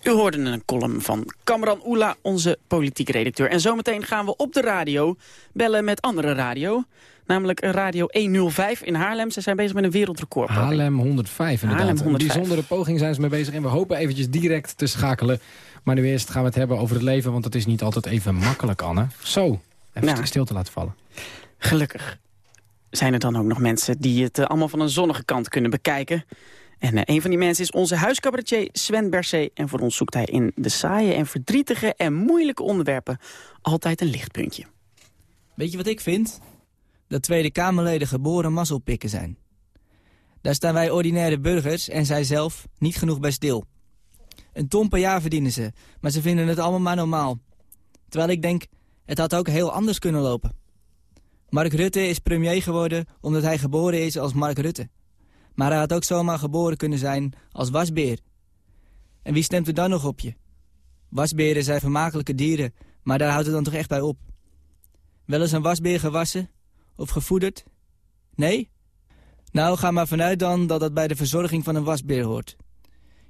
U hoorde een column van Kamran Oela, onze politieke redacteur. En zometeen gaan we op de radio bellen met andere radio. Namelijk Radio 105 in Haarlem. Ze zijn bezig met een wereldrecord. Haarlem 105 inderdaad. Haarlem 105. Een bijzondere poging zijn ze mee bezig. En we hopen eventjes direct te schakelen. Maar nu eerst gaan we het hebben over het leven. Want het is niet altijd even makkelijk, Anne. Zo, even Ja. stil te laten vallen. Gelukkig zijn er dan ook nog mensen die het eh, allemaal van een zonnige kant kunnen bekijken. En eh, een van die mensen is onze huiscabaretier Sven Berset. En voor ons zoekt hij in de saaie en verdrietige en moeilijke onderwerpen altijd een lichtpuntje. Weet je wat ik vind? Dat Tweede Kamerleden geboren mazzelpikken zijn. Daar staan wij ordinaire burgers en zij zelf niet genoeg bij stil. Een ton per jaar verdienen ze, maar ze vinden het allemaal maar normaal. Terwijl ik denk, het had ook heel anders kunnen lopen. Mark Rutte is premier geworden omdat hij geboren is als Mark Rutte. Maar hij had ook zomaar geboren kunnen zijn als wasbeer. En wie stemt er dan nog op je? Wasberen zijn vermakelijke dieren, maar daar houdt het dan toch echt bij op. Wel eens een wasbeer gewassen? Of gevoederd? Nee? Nou, ga maar vanuit dan dat dat bij de verzorging van een wasbeer hoort.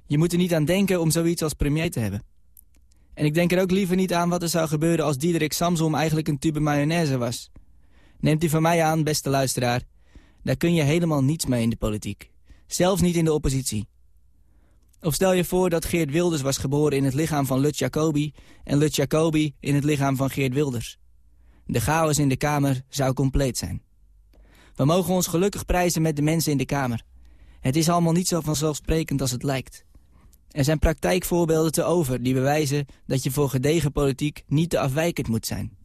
Je moet er niet aan denken om zoiets als premier te hebben. En ik denk er ook liever niet aan wat er zou gebeuren als Diederik Samsom eigenlijk een tube mayonaise was. Neemt u van mij aan, beste luisteraar. Daar kun je helemaal niets mee in de politiek. Zelfs niet in de oppositie. Of stel je voor dat Geert Wilders was geboren in het lichaam van Lut Jacobi... en Lut Jacobi in het lichaam van Geert Wilders. De chaos in de Kamer zou compleet zijn. We mogen ons gelukkig prijzen met de mensen in de Kamer. Het is allemaal niet zo vanzelfsprekend als het lijkt. Er zijn praktijkvoorbeelden te over die bewijzen dat je voor gedegen politiek niet te afwijkend moet zijn.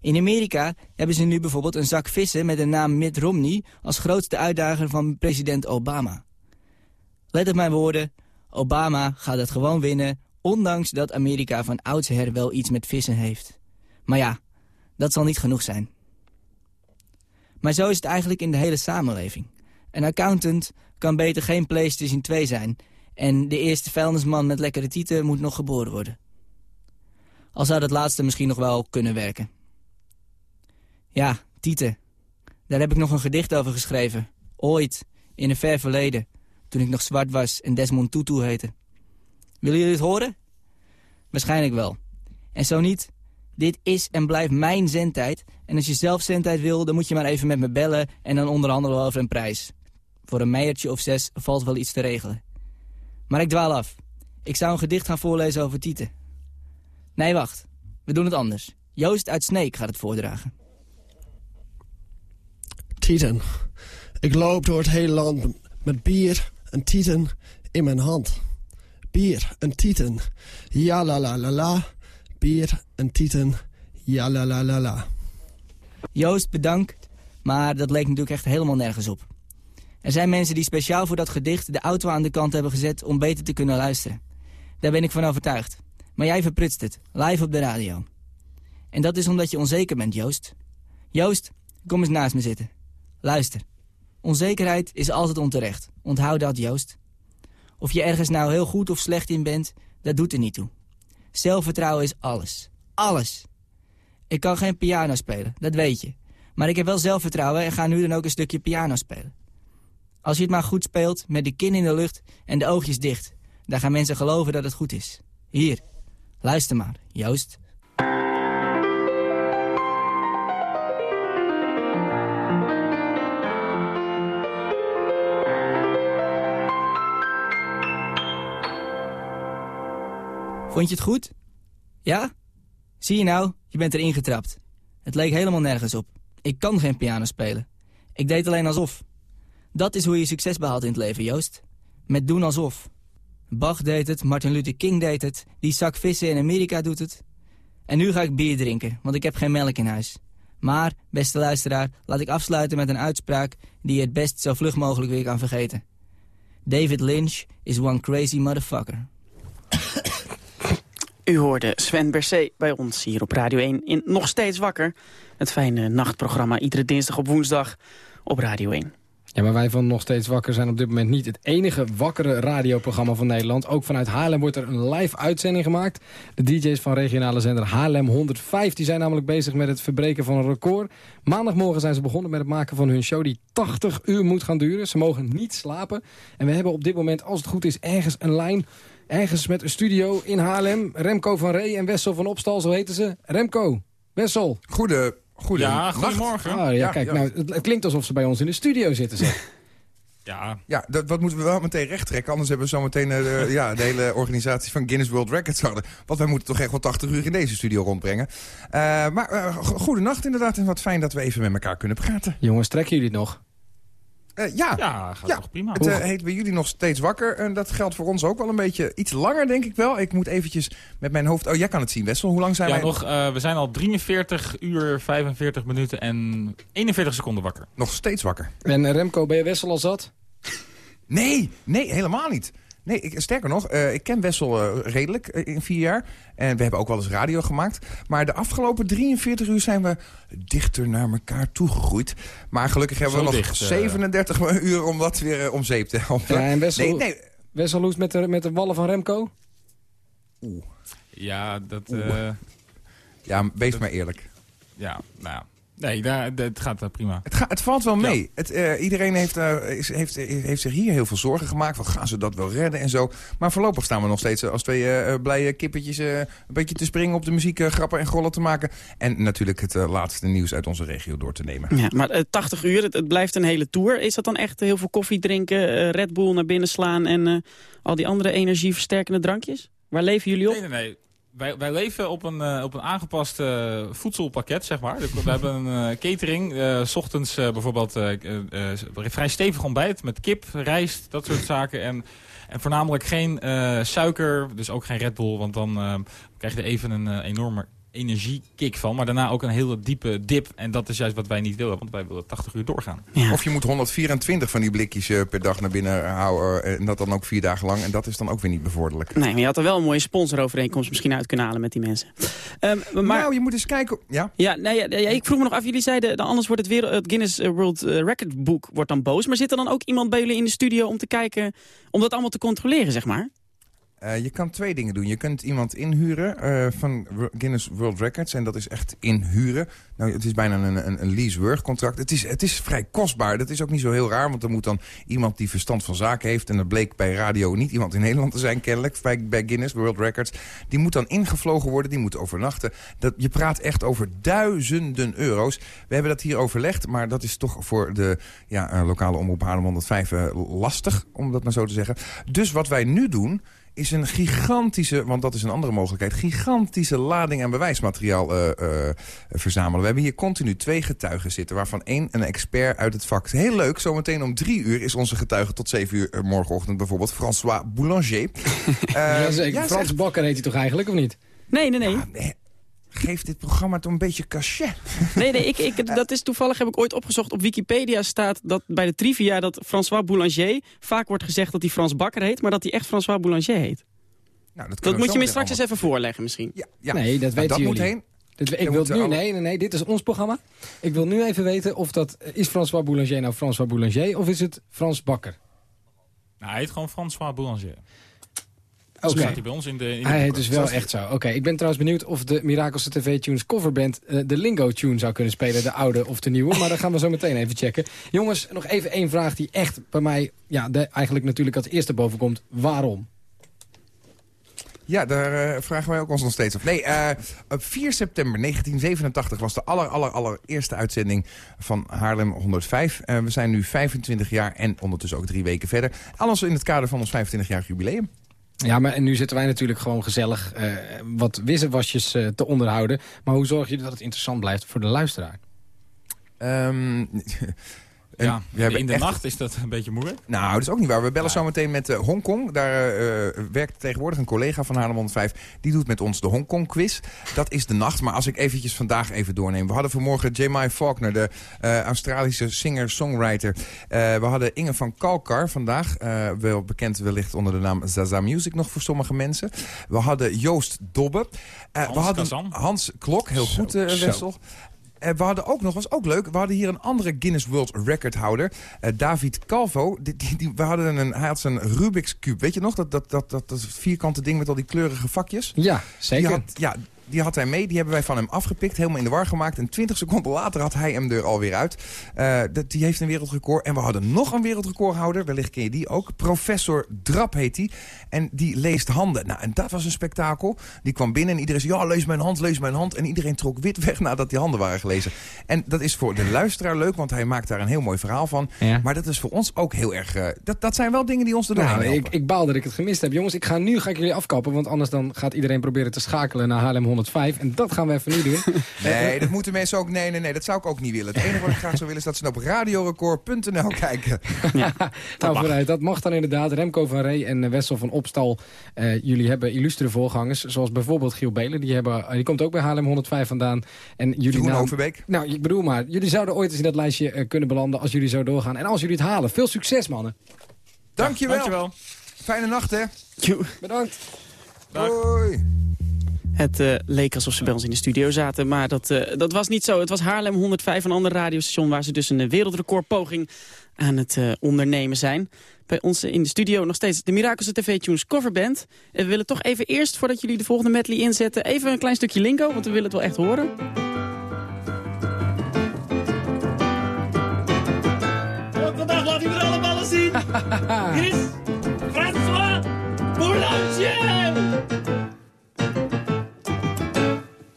In Amerika hebben ze nu bijvoorbeeld een zak vissen met de naam Mitt Romney als grootste uitdager van president Obama. Let op mijn woorden, Obama gaat het gewoon winnen, ondanks dat Amerika van oudsher wel iets met vissen heeft. Maar ja, dat zal niet genoeg zijn. Maar zo is het eigenlijk in de hele samenleving. Een accountant kan beter geen PlayStation 2 zijn... en de eerste vuilnisman met lekkere tieten moet nog geboren worden. Al zou dat laatste misschien nog wel kunnen werken. Ja, tieten. Daar heb ik nog een gedicht over geschreven. Ooit, in een ver verleden, toen ik nog zwart was en Desmond Tutu heette. Willen jullie het horen? Waarschijnlijk wel. En zo niet, dit is en blijft mijn zendtijd. En als je zelf zendtijd wil, dan moet je maar even met me bellen... en dan onderhandelen we over een prijs. Voor een meijertje of zes valt wel iets te regelen. Maar ik dwaal af. Ik zou een gedicht gaan voorlezen over Tieten. Nee, wacht. We doen het anders. Joost uit Sneek gaat het voordragen. Tieten. Ik loop door het hele land met bier en tieten in mijn hand. Bier en tieten. Ja la la la la. Bier en tieten. Ja la la la la. Joost, bedankt. Maar dat leek natuurlijk echt helemaal nergens op. Er zijn mensen die speciaal voor dat gedicht de auto aan de kant hebben gezet om beter te kunnen luisteren. Daar ben ik van overtuigd. Maar jij verprutst het, live op de radio. En dat is omdat je onzeker bent, Joost. Joost, kom eens naast me zitten. Luister. Onzekerheid is altijd onterecht. Onthoud dat, Joost. Of je ergens nou heel goed of slecht in bent, dat doet er niet toe. Zelfvertrouwen is alles. Alles. Ik kan geen piano spelen, dat weet je. Maar ik heb wel zelfvertrouwen en ga nu dan ook een stukje piano spelen. Als je het maar goed speelt, met de kin in de lucht en de oogjes dicht... dan gaan mensen geloven dat het goed is. Hier, luister maar, Joost. Vond je het goed? Ja? Zie je nou, je bent erin getrapt. Het leek helemaal nergens op. Ik kan geen piano spelen. Ik deed alleen alsof. Dat is hoe je succes behaalt in het leven, Joost. Met doen alsof. Bach deed het, Martin Luther King deed het, die zak vissen in Amerika doet het. En nu ga ik bier drinken, want ik heb geen melk in huis. Maar, beste luisteraar, laat ik afsluiten met een uitspraak die je het best zo vlug mogelijk weer kan vergeten. David Lynch is one crazy motherfucker. U hoorde Sven Berset bij ons hier op Radio 1 in Nog Steeds Wakker. Het fijne nachtprogramma iedere dinsdag op woensdag op Radio 1. Ja, maar wij van Nog Steeds Wakker zijn op dit moment niet het enige wakkere radioprogramma van Nederland. Ook vanuit Haarlem wordt er een live uitzending gemaakt. De DJ's van regionale zender Haarlem 105 die zijn namelijk bezig met het verbreken van een record. Maandagmorgen zijn ze begonnen met het maken van hun show die 80 uur moet gaan duren. Ze mogen niet slapen. En we hebben op dit moment, als het goed is, ergens een lijn... Ergens met een studio in Haarlem. Remco van Ree en Wessel van Opstal, zo heten ze. Remco, Wessel. Goede, goede Ja, goedemorgen. Ah, ja, kijk, Nou, het, het klinkt alsof ze bij ons in de studio zitten, zeg. Ja, Ja, dat, dat moeten we wel meteen recht trekken. Anders hebben we zo meteen eh, de, ja, de hele organisatie van Guinness World Records hadden. Want wij moeten toch echt wel 80 uur in deze studio rondbrengen. Eh, maar uh, goede nacht inderdaad. En wat fijn dat we even met elkaar kunnen praten. Jongens, trekken jullie het nog? Eh, ja, ja, gaat toch prima. Het eh, heet bij jullie nog steeds wakker. En dat geldt voor ons ook wel een beetje iets langer, denk ik wel. Ik moet eventjes met mijn hoofd... Oh, jij kan het zien, Wessel. Hoe lang zijn ja, wij... Nog, eh, we zijn al 43 uur, 45 minuten en 41 seconden wakker. Nog steeds wakker. En Remco, ben je Wessel al zat? Nee, nee, helemaal niet. Nee, ik, sterker nog, eh, ik ken Wessel eh, redelijk eh, in vier jaar. En we hebben ook wel eens radio gemaakt. Maar de afgelopen 43 uur zijn we dichter naar elkaar toegegroeid. Maar gelukkig hebben we nog dicht, eh. 37 uur om dat weer om zeep te helpen. Ja, en Wessel, Nee, nee. Wessel hoe is het met de, met de wallen van Remco? Ja, dat... Oeh. eh, Ja, wees maar eerlijk. ja, nou ja. Nee, daar, dat- het gaat eh, prima. Het, ga- het valt wel mee. Het, eh, iedereen heeft, eh, is- heeft, heeft zich hier heel veel zorgen gemaakt. Van, gaan ze dat wel redden en zo. Maar voorlopig staan we nog steeds eh, als twee eh, eh, blije kippetjes... eh, een beetje te springen op de muziek, eh, grappen en grollen te maken. En natuurlijk het eh, laatste nieuws uit onze regio door te nemen. Ja, maar eh, 80 uur, het, het blijft een hele tour. Is dat dan echt heel veel koffie drinken, eh, Red Bull naar binnen slaan... en eh, al die andere energieversterkende drankjes? Waar leven jullie op? Nee, nee, nee. Wij, wij leven op een, eh, op een aangepast eh, voedselpakket, zeg maar. We hebben een eh, catering. s ochtends bijvoorbeeld vrij stevig ontbijt met kip, rijst, dat soort zaken. En, en voornamelijk geen suiker, dus ook geen Red Bull. Want dan krijg je even een enorme energiekick van. Maar daarna ook een hele diepe dip. En dat is juist wat wij niet willen, want wij willen 80 uur doorgaan. Of je moet 124 van die blikjes eh, per dag naar binnen houden. eh, en dat dan ook vier dagen lang. En dat is dan ook weer niet bevorderlijk. Nee, maar je had er wel een mooie sponsorovereenkomst misschien uit kunnen halen met die mensen. Ehm, maar, Nou, je moet eens kijken... Ja? Ja, nee, ja, ja, ik vroeg me nog af, jullie zeiden, dan anders wordt het, wereld, het Guinness eh, World eh, Record Book wordt dan boos. Maar zit er dan ook iemand bij jullie in de studio om te kijken, om dat allemaal te controleren, zeg maar? Eh, je kan twee dingen doen. Je kunt iemand inhuren eh, van Guinness World Records. En dat is echt inhuren. Nou, het is bijna een, een, een lease-work contract. Het is, het is vrij kostbaar. Dat is ook niet zo heel raar. Want er moet dan iemand die verstand van zaken heeft. En dat bleek bij radio niet iemand in Nederland te zijn kennelijk. Bij, Guinness World Records. Die moet dan ingevlogen worden. Die moet overnachten. Dat, je praat echt over duizenden euro's. We hebben dat hier overlegd. Maar dat is toch voor de ja, eh, lokale omroep Haarlem 105 eh, lastig. Om dat maar zo te zeggen. Dus wat wij nu doen is een gigantische, want dat is een andere mogelijkheid... gigantische lading aan bewijsmateriaal eh, eh, verzamelen. We hebben hier continu twee getuigen zitten... waarvan één een expert uit het vak. Heel leuk, zometeen om drie uur is onze getuige... tot zeven uur eh, morgenochtend bijvoorbeeld François Boulanger. Eh, ja, zeker. ja, Frans Bakker heet hij toch eigenlijk, of niet? Nee, nee, nee. Geef dit programma toch een beetje cachet. Nee, nee ik, ik, dat is toevallig, heb ik ooit opgezocht. Op Wikipedia staat dat bij de trivia dat François Boulanger... vaak wordt gezegd dat hij Frans Bakker heet, maar dat hij echt François Boulanger heet. Nou, dat, Dat moet je me straks eens even voorleggen misschien. Ja, Nee, dat Nou, weten dat jullie. moet heen. Ik wil nu, alle- nee, nee, nee, dit is ons programma. Ik wil nu even weten of dat... Is François Boulanger nou François Boulanger of is het Frans Bakker? Nou, hij heet gewoon François Boulanger. Staat hij bij ons in de... In de Hij heet dus wel echt zo. Oké, ik ben trouwens benieuwd of de Mirakelse TV-tunes coverband... eh, de Lingo-tune zou kunnen spelen, de oude of de nieuwe. Maar dat gaan we zo meteen even checken. Jongens, nog even één vraag die echt bij mij... Ja, de, eigenlijk natuurlijk als eerste boven komt. Waarom? Ja, daar eh, vragen wij ook ons nog steeds af. Nee, eh, op 4 september 1987 was de aller, aller, allereerste uitzending van Haarlem 105. Eh, we zijn nu 25 jaar en ondertussen ook drie weken verder. Alles in het kader van ons 25-jarig jubileum. Ja, maar en nu zitten wij natuurlijk gewoon gezellig eh, wat wisselwasjes eh, te onderhouden. Maar hoe zorg je dat het interessant blijft voor de luisteraar? Ehm, en Ja, we hebben in de echt- nacht is dat een beetje moeilijk. Nou, dat is ook niet waar. We bellen zo meteen met eh, Hongkong. Daar eh, werkt tegenwoordig een collega van Haarlem 105. Die doet met ons de Hongkong quiz. Dat is de nacht. Maar als ik eventjes vandaag even doorneem. We hadden vanmorgen Jamai Faulkner, de eh, Australische singer-songwriter. Eh, we hadden Inge van Kalkar vandaag. eh, wel bekend wellicht onder de naam Zaza Music nog voor sommige mensen. We hadden Joost Dobbe. Eh, we Hans hadden. Hans Klok, heel goed eh. Wessel. Eh, we hadden ook nog, was ook leuk, we hadden hier een andere Guinness World Record houder. eh, David Calvo. Die, die, die- we hadden een, hij had zijn Rubik's Cube. Weet je nog, dat, dat, dat, dat, dat vierkante ding met al die kleurige vakjes? Ja, zeker. Die had, ja, die had hij mee. Die hebben wij van hem afgepikt. Helemaal in de war gemaakt. En 20 seconden later had hij hem er alweer uit. Eh, dat, die heeft een wereldrecord. En we hadden nog een wereldrecordhouder. Wellicht ken je die ook. Professor Drap heet die. En die leest handen. Nou, en dat was een spektakel. Die kwam binnen en iedereen zei... Ja, lees mijn hand, lees mijn hand. En iedereen trok wit weg nadat die handen waren gelezen. En dat is voor de luisteraar leuk. Want hij maakt daar een heel mooi verhaal van. Ja. Maar dat is voor ons ook heel erg... eh, dat, dat zijn wel dingen die ons er doorheen Nou, ik, ik baal dat ik het gemist heb. Jongens, ik ga nu ga ik jullie afkappen. Want anders dan gaat iedereen proberen te schakelen naar Haarlem 105. En dat gaan we even niet doen. Nee, dat moeten mensen ook... Nee, nee, nee, dat zou ik ook niet willen. Het enige wat ik graag zou willen is dat ze op radiorecord.nl kijken. nou, vooruit, dat mag dan inderdaad. Remco van Ree en Wessel van Opstal. jullie hebben illustere voorgangers. Zoals bijvoorbeeld Giel Belen. Die, hebben, die komt ook bij Haarlem 105 vandaan. En jullie naam- Overbeek. Nou, ik bedoel maar. Jullie zouden ooit eens in dat lijstje kunnen belanden als jullie zo doorgaan. En als jullie het halen. Veel succes, mannen. Dankjewel. Dankjewel. Fijne nacht, hè. Bedankt. Hoi. Het eh, leek alsof ze bij ons in de studio zaten, maar dat, eh, dat was niet zo. Het was Haarlem 105, een ander radiostation... waar ze dus een eh, wereldrecordpoging aan het ondernemen zijn. Bij ons in de studio nog steeds de Mirakelse TV Tunes coverband. En we willen toch even eerst, voordat jullie de volgende medley inzetten... even een klein stukje lingo, want we willen het wel echt horen. Vandaag laat hij er allemaal zien. Hier is François Boulanger.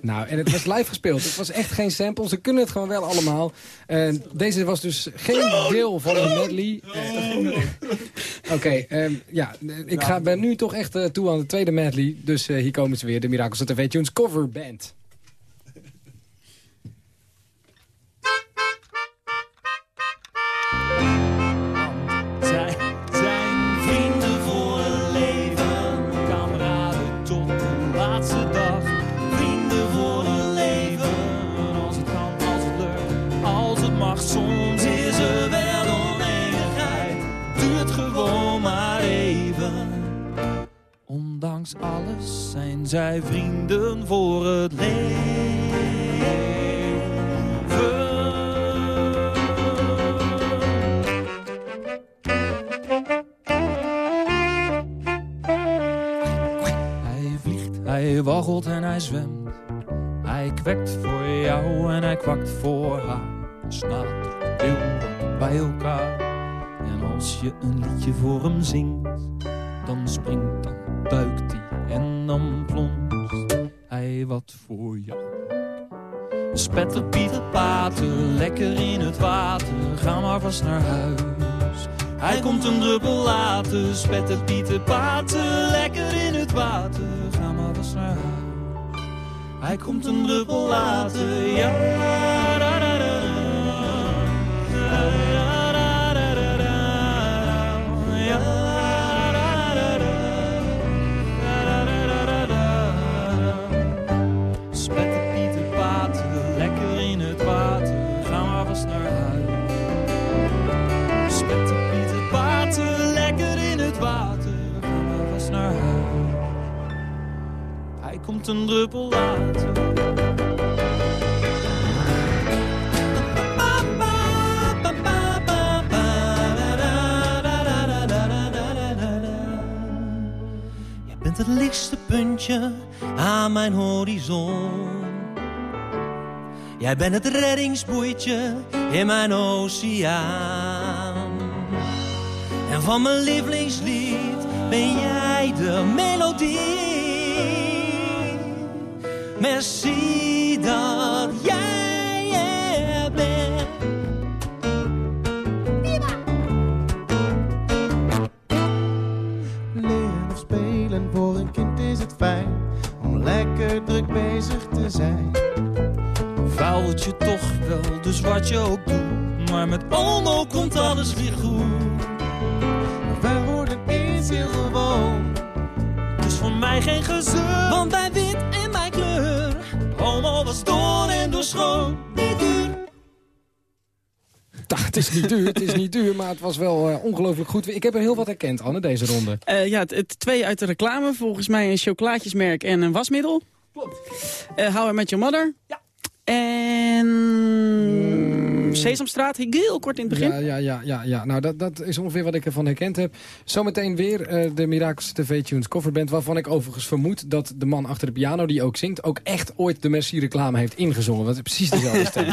Nou, en het was live gespeeld. Het was echt geen sample. Ze kunnen het gewoon wel allemaal. Deze was dus geen deel van een medley. Eh, Oké, ehm, ja, ik ga, ben nu toch echt eh, toe aan de tweede medley. Dus eh, hier komen ze weer, de Miracles TV Tunes cover band. Zijn zij vrienden voor het leven. Hij vliegt, hij waggelt en hij zwemt. Hij kwekt voor jou en hij kwakt voor haar. Snaakt heel bij elkaar. En als je een liedje voor hem zingt, dan springt, dan duikt hij en dan plonst hij wat voor jou. Spetter Pieter Paten, lekker in het water, ga maar vast naar huis. Hij komt een druppel later, spetter Pieter Paten, lekker in het water, ga maar vast naar huis. Hij komt een druppel later, ja. Komt een druppel later. Je bent het lichtste puntje aan mijn horizon. Jij bent het reddingsboeitje in mijn oceaan. En van mijn lievelingslied ben jij de melodie. Merci dat jij er bent. Leren of spelen, voor een kind is het fijn om lekker druk bezig te zijn. Vuil het je toch wel, dus wat je ook doet. Maar met Olmo komt alles weer goed. Wij worden eens heel gewoon. Voor mij geen gezeur, want bij wit en mijn kleur. Homo was door en door schoon. Niet duur. Nou, het is niet duur, het is niet duur, maar het was wel eh, ongelooflijk goed. Ik heb er heel wat herkend, Anne, deze ronde. Eh, ja, het, het twee uit de reclame. Volgens mij een chocolaatjesmerk en een wasmiddel. Klopt. How I Met Your Mother. Ja. En... Sesamstraat, heel kort in het begin. Ja, ja, ja, ja, ja. nou dat, dat is ongeveer wat ik ervan herkend heb. Zometeen weer eh, de Miracles TV-tunes coverband... waarvan ik overigens vermoed dat de man achter de piano die ook zingt... ook echt ooit de Merci-reclame heeft ingezongen. Wat precies dezelfde stem.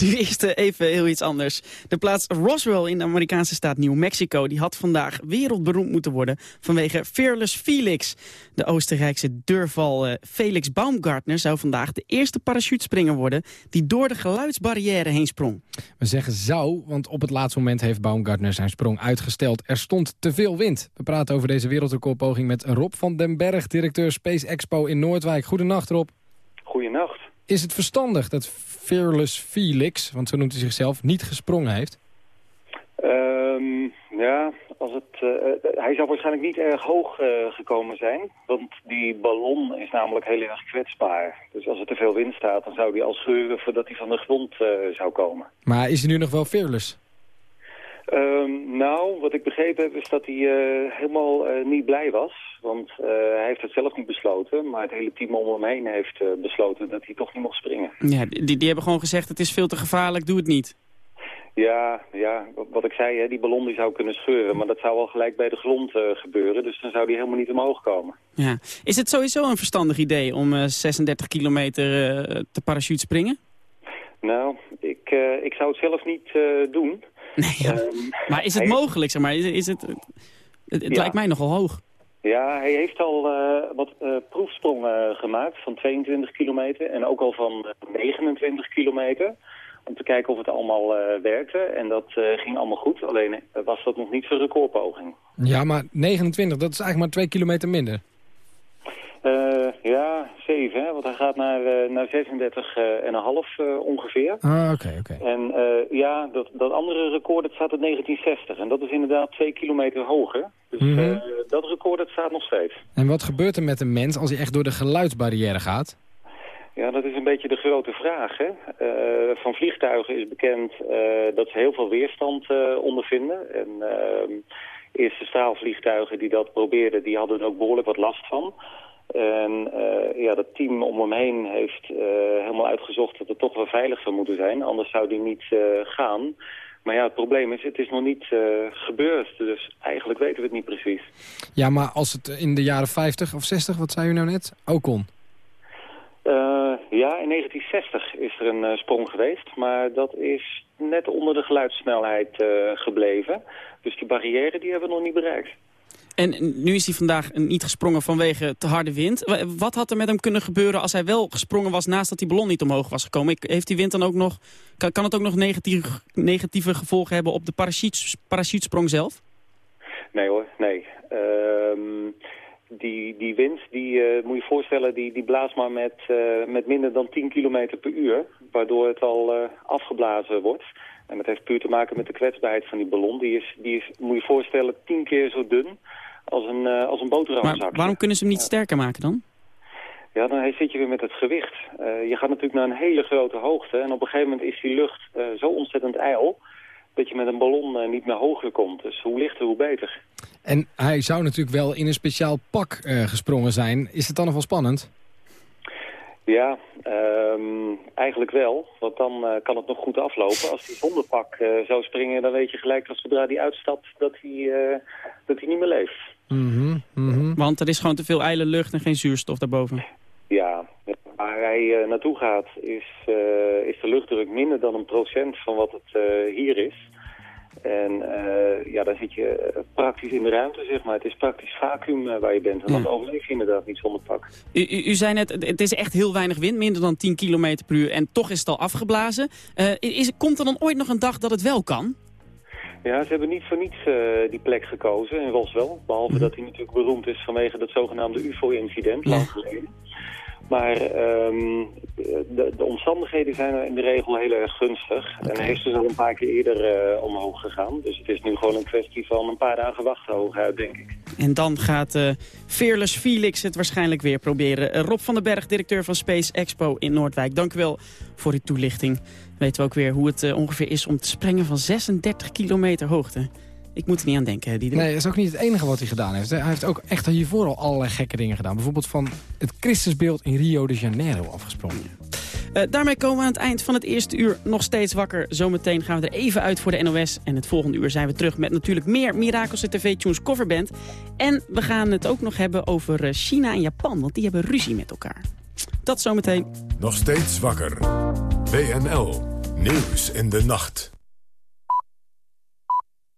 nu eerst eh, even heel iets anders. De plaats Roswell in de Amerikaanse staat New Mexico... die had vandaag wereldberoemd moeten worden vanwege Fearless Felix. De Oostenrijkse deurval eh, Felix Baumgartner zou vandaag de eerste parachutespringer worden... die door de geluidsbarrière heen sprong. We zeggen zou, want op het laatste moment heeft Baumgartner zijn sprong uitgesteld. Er stond te veel wind. We praten over deze wereldrecordpoging met Rob van den Berg... directeur Space Expo in Noordwijk. Goedenacht, Rob. Goedenacht. Is het verstandig dat Fearless Felix, want zo noemt hij zichzelf, niet gesprongen heeft? Ehm, ja, als het, eh, eh, hij zou waarschijnlijk niet erg hoog eh, gekomen zijn. Want die ballon is namelijk heel erg kwetsbaar. Dus als er te veel wind staat, dan zou hij al scheuren voordat hij van de grond eh, zou komen. Maar is hij nu nog wel fearless? Ehm, nou, wat ik begrepen heb is dat hij eh, helemaal eh, niet blij was. Want eh, hij heeft het zelf niet besloten. Maar het hele team om hem heen heeft eh, besloten dat hij toch niet mocht springen. Ja, die, die hebben gewoon gezegd het is veel te gevaarlijk, doe het niet. Ja, ja, wat- ik zei, hè, die ballon die zou kunnen scheuren. Maar dat zou al gelijk bij de grond eh, gebeuren. Dus dan zou die helemaal niet omhoog komen. Ja. Is het sowieso een verstandig idee om eh, 36 kilometer eh, te parachute springen? Nou, ik, eh, ik zou het zelf niet eh, doen. Ehm, Maar is het hij- mogelijk, zeg maar? Is, is het, het, het Ja. lijkt mij nogal hoog. Ja, hij heeft al eh, wat eh, proefsprongen gemaakt van 22 kilometer en ook al van eh, 29 kilometer. Om te kijken of het allemaal eh, werkte. En dat eh, ging allemaal goed, alleen eh, was dat nog niet zijn recordpoging. Ja, maar 29, dat is eigenlijk maar twee kilometer minder. Ja, 7, hè, want hij gaat naar, eh, naar 36 eh, en een half ongeveer. Ah, oké, oké. En ja, dat, dat andere record dat staat in 1960. En dat is inderdaad twee kilometer hoger. Dus Mhm. dat record dat staat nog steeds. En wat gebeurt er met een mens als hij echt door de geluidsbarrière gaat? Ja, dat is een beetje de grote vraag. Hè? Eh, van vliegtuigen is bekend eh, dat ze heel veel weerstand eh, ondervinden. En ehm, eerste straalvliegtuigen die dat probeerden, die hadden er ook behoorlijk wat last van. En ja, dat team om hem heen heeft helemaal uitgezocht dat het toch wel veilig zou moeten zijn. Anders zou die niet gaan. Maar ja, het probleem is, het is nog niet gebeurd. Dus eigenlijk weten we het niet precies. Ja, maar als het in de jaren 50 of 60, wat zei u nou net, ook kon. Eh, ja, in 1960 is er een eh, sprong geweest, maar dat is net onder de geluidssnelheid eh, gebleven. Dus die barrière die hebben we nog niet bereikt. En nu is hij vandaag niet gesprongen vanwege te harde wind. Wa- Wat had er met hem kunnen gebeuren als hij wel gesprongen was... naast dat die ballon niet omhoog was gekomen? Heeft die wind dan ook nog, kan, kan het ook nog negatief, negatieve gevolgen hebben... op de parachutes- parachutesprong zelf? Nee hoor, nee. Ehm, die, die wind, die eh, moet je voorstellen, die, die blaast maar met, eh, met minder dan 10 km per uur. Waardoor het al eh, afgeblazen wordt. En dat heeft puur te maken met de kwetsbaarheid van die ballon. Die is, die is moet je voorstellen, 10 keer zo dun als een, als een boterhamzak. Maar waarom kunnen ze hem niet sterker maken dan? Ja, dan zit je weer met het gewicht. Je gaat natuurlijk naar een hele grote hoogte. En op een gegeven moment is die lucht zo ontzettend ijl... dat je met een ballon eh, niet meer hoger komt. Dus hoe lichter, hoe beter. En hij zou natuurlijk wel in een speciaal pak eh, gesprongen zijn. Is het dan nog wel spannend? Ja, ehm, eigenlijk wel. Want dan eh, kan het nog goed aflopen. Als hij zonder pak eh, zou springen, dan weet je gelijk dat zodra hij uitstapt... dat hij, eh, dat hij niet meer leeft. Want er is gewoon te veel ijle lucht en geen zuurstof daarboven. Ja, waar hij eh, naartoe gaat is, eh, is de luchtdruk minder dan een procent van wat het eh, hier is. En eh, ja, dan zit je praktisch in de ruimte, zeg maar. Het is praktisch vacuüm waar je bent. En dan overleef je inderdaad niet zonder pak. U, u, u zei net, het is echt heel weinig wind, minder dan 10 km per uur. En toch is het al afgeblazen. Is, komt er dan ooit nog een dag dat het wel kan? Ja, ze hebben niet voor niets die plek gekozen in Roswell. Behalve dat hij natuurlijk beroemd is vanwege dat zogenaamde UFO-incident, lang geleden. Maar ehm, de, de omstandigheden zijn in de regel heel erg gunstig. En hij is dus al een paar keer eerder eh, omhoog gegaan. Dus het is nu gewoon een kwestie van een paar dagen wachten hooguit, denk ik. En dan gaat eh, Fearless Felix het waarschijnlijk weer proberen. Eh, Rob van den Berg, directeur van Space Expo in Noordwijk. Dank u wel voor uw toelichting. Weten we ook weer hoe het ongeveer is om te springen van 36 kilometer hoogte. Ik moet er niet aan denken, Diederik. Nee, dat is ook niet het enige wat hij gedaan heeft. Hij heeft ook echt hiervoor al allerlei gekke dingen gedaan. Bijvoorbeeld van het Christusbeeld in Rio de Janeiro afgesprongen. Uh, daarmee komen we aan het eind van het eerste uur nog steeds wakker. Zometeen gaan we er even uit voor de NOS. En het volgende uur zijn we terug met natuurlijk meer Mirakelse TV-tunes coverband. En we gaan het ook nog hebben over eh, China en Japan, want die hebben ruzie met elkaar. Dat zometeen. Nog steeds wakker. WNL. Nieuws in de nacht.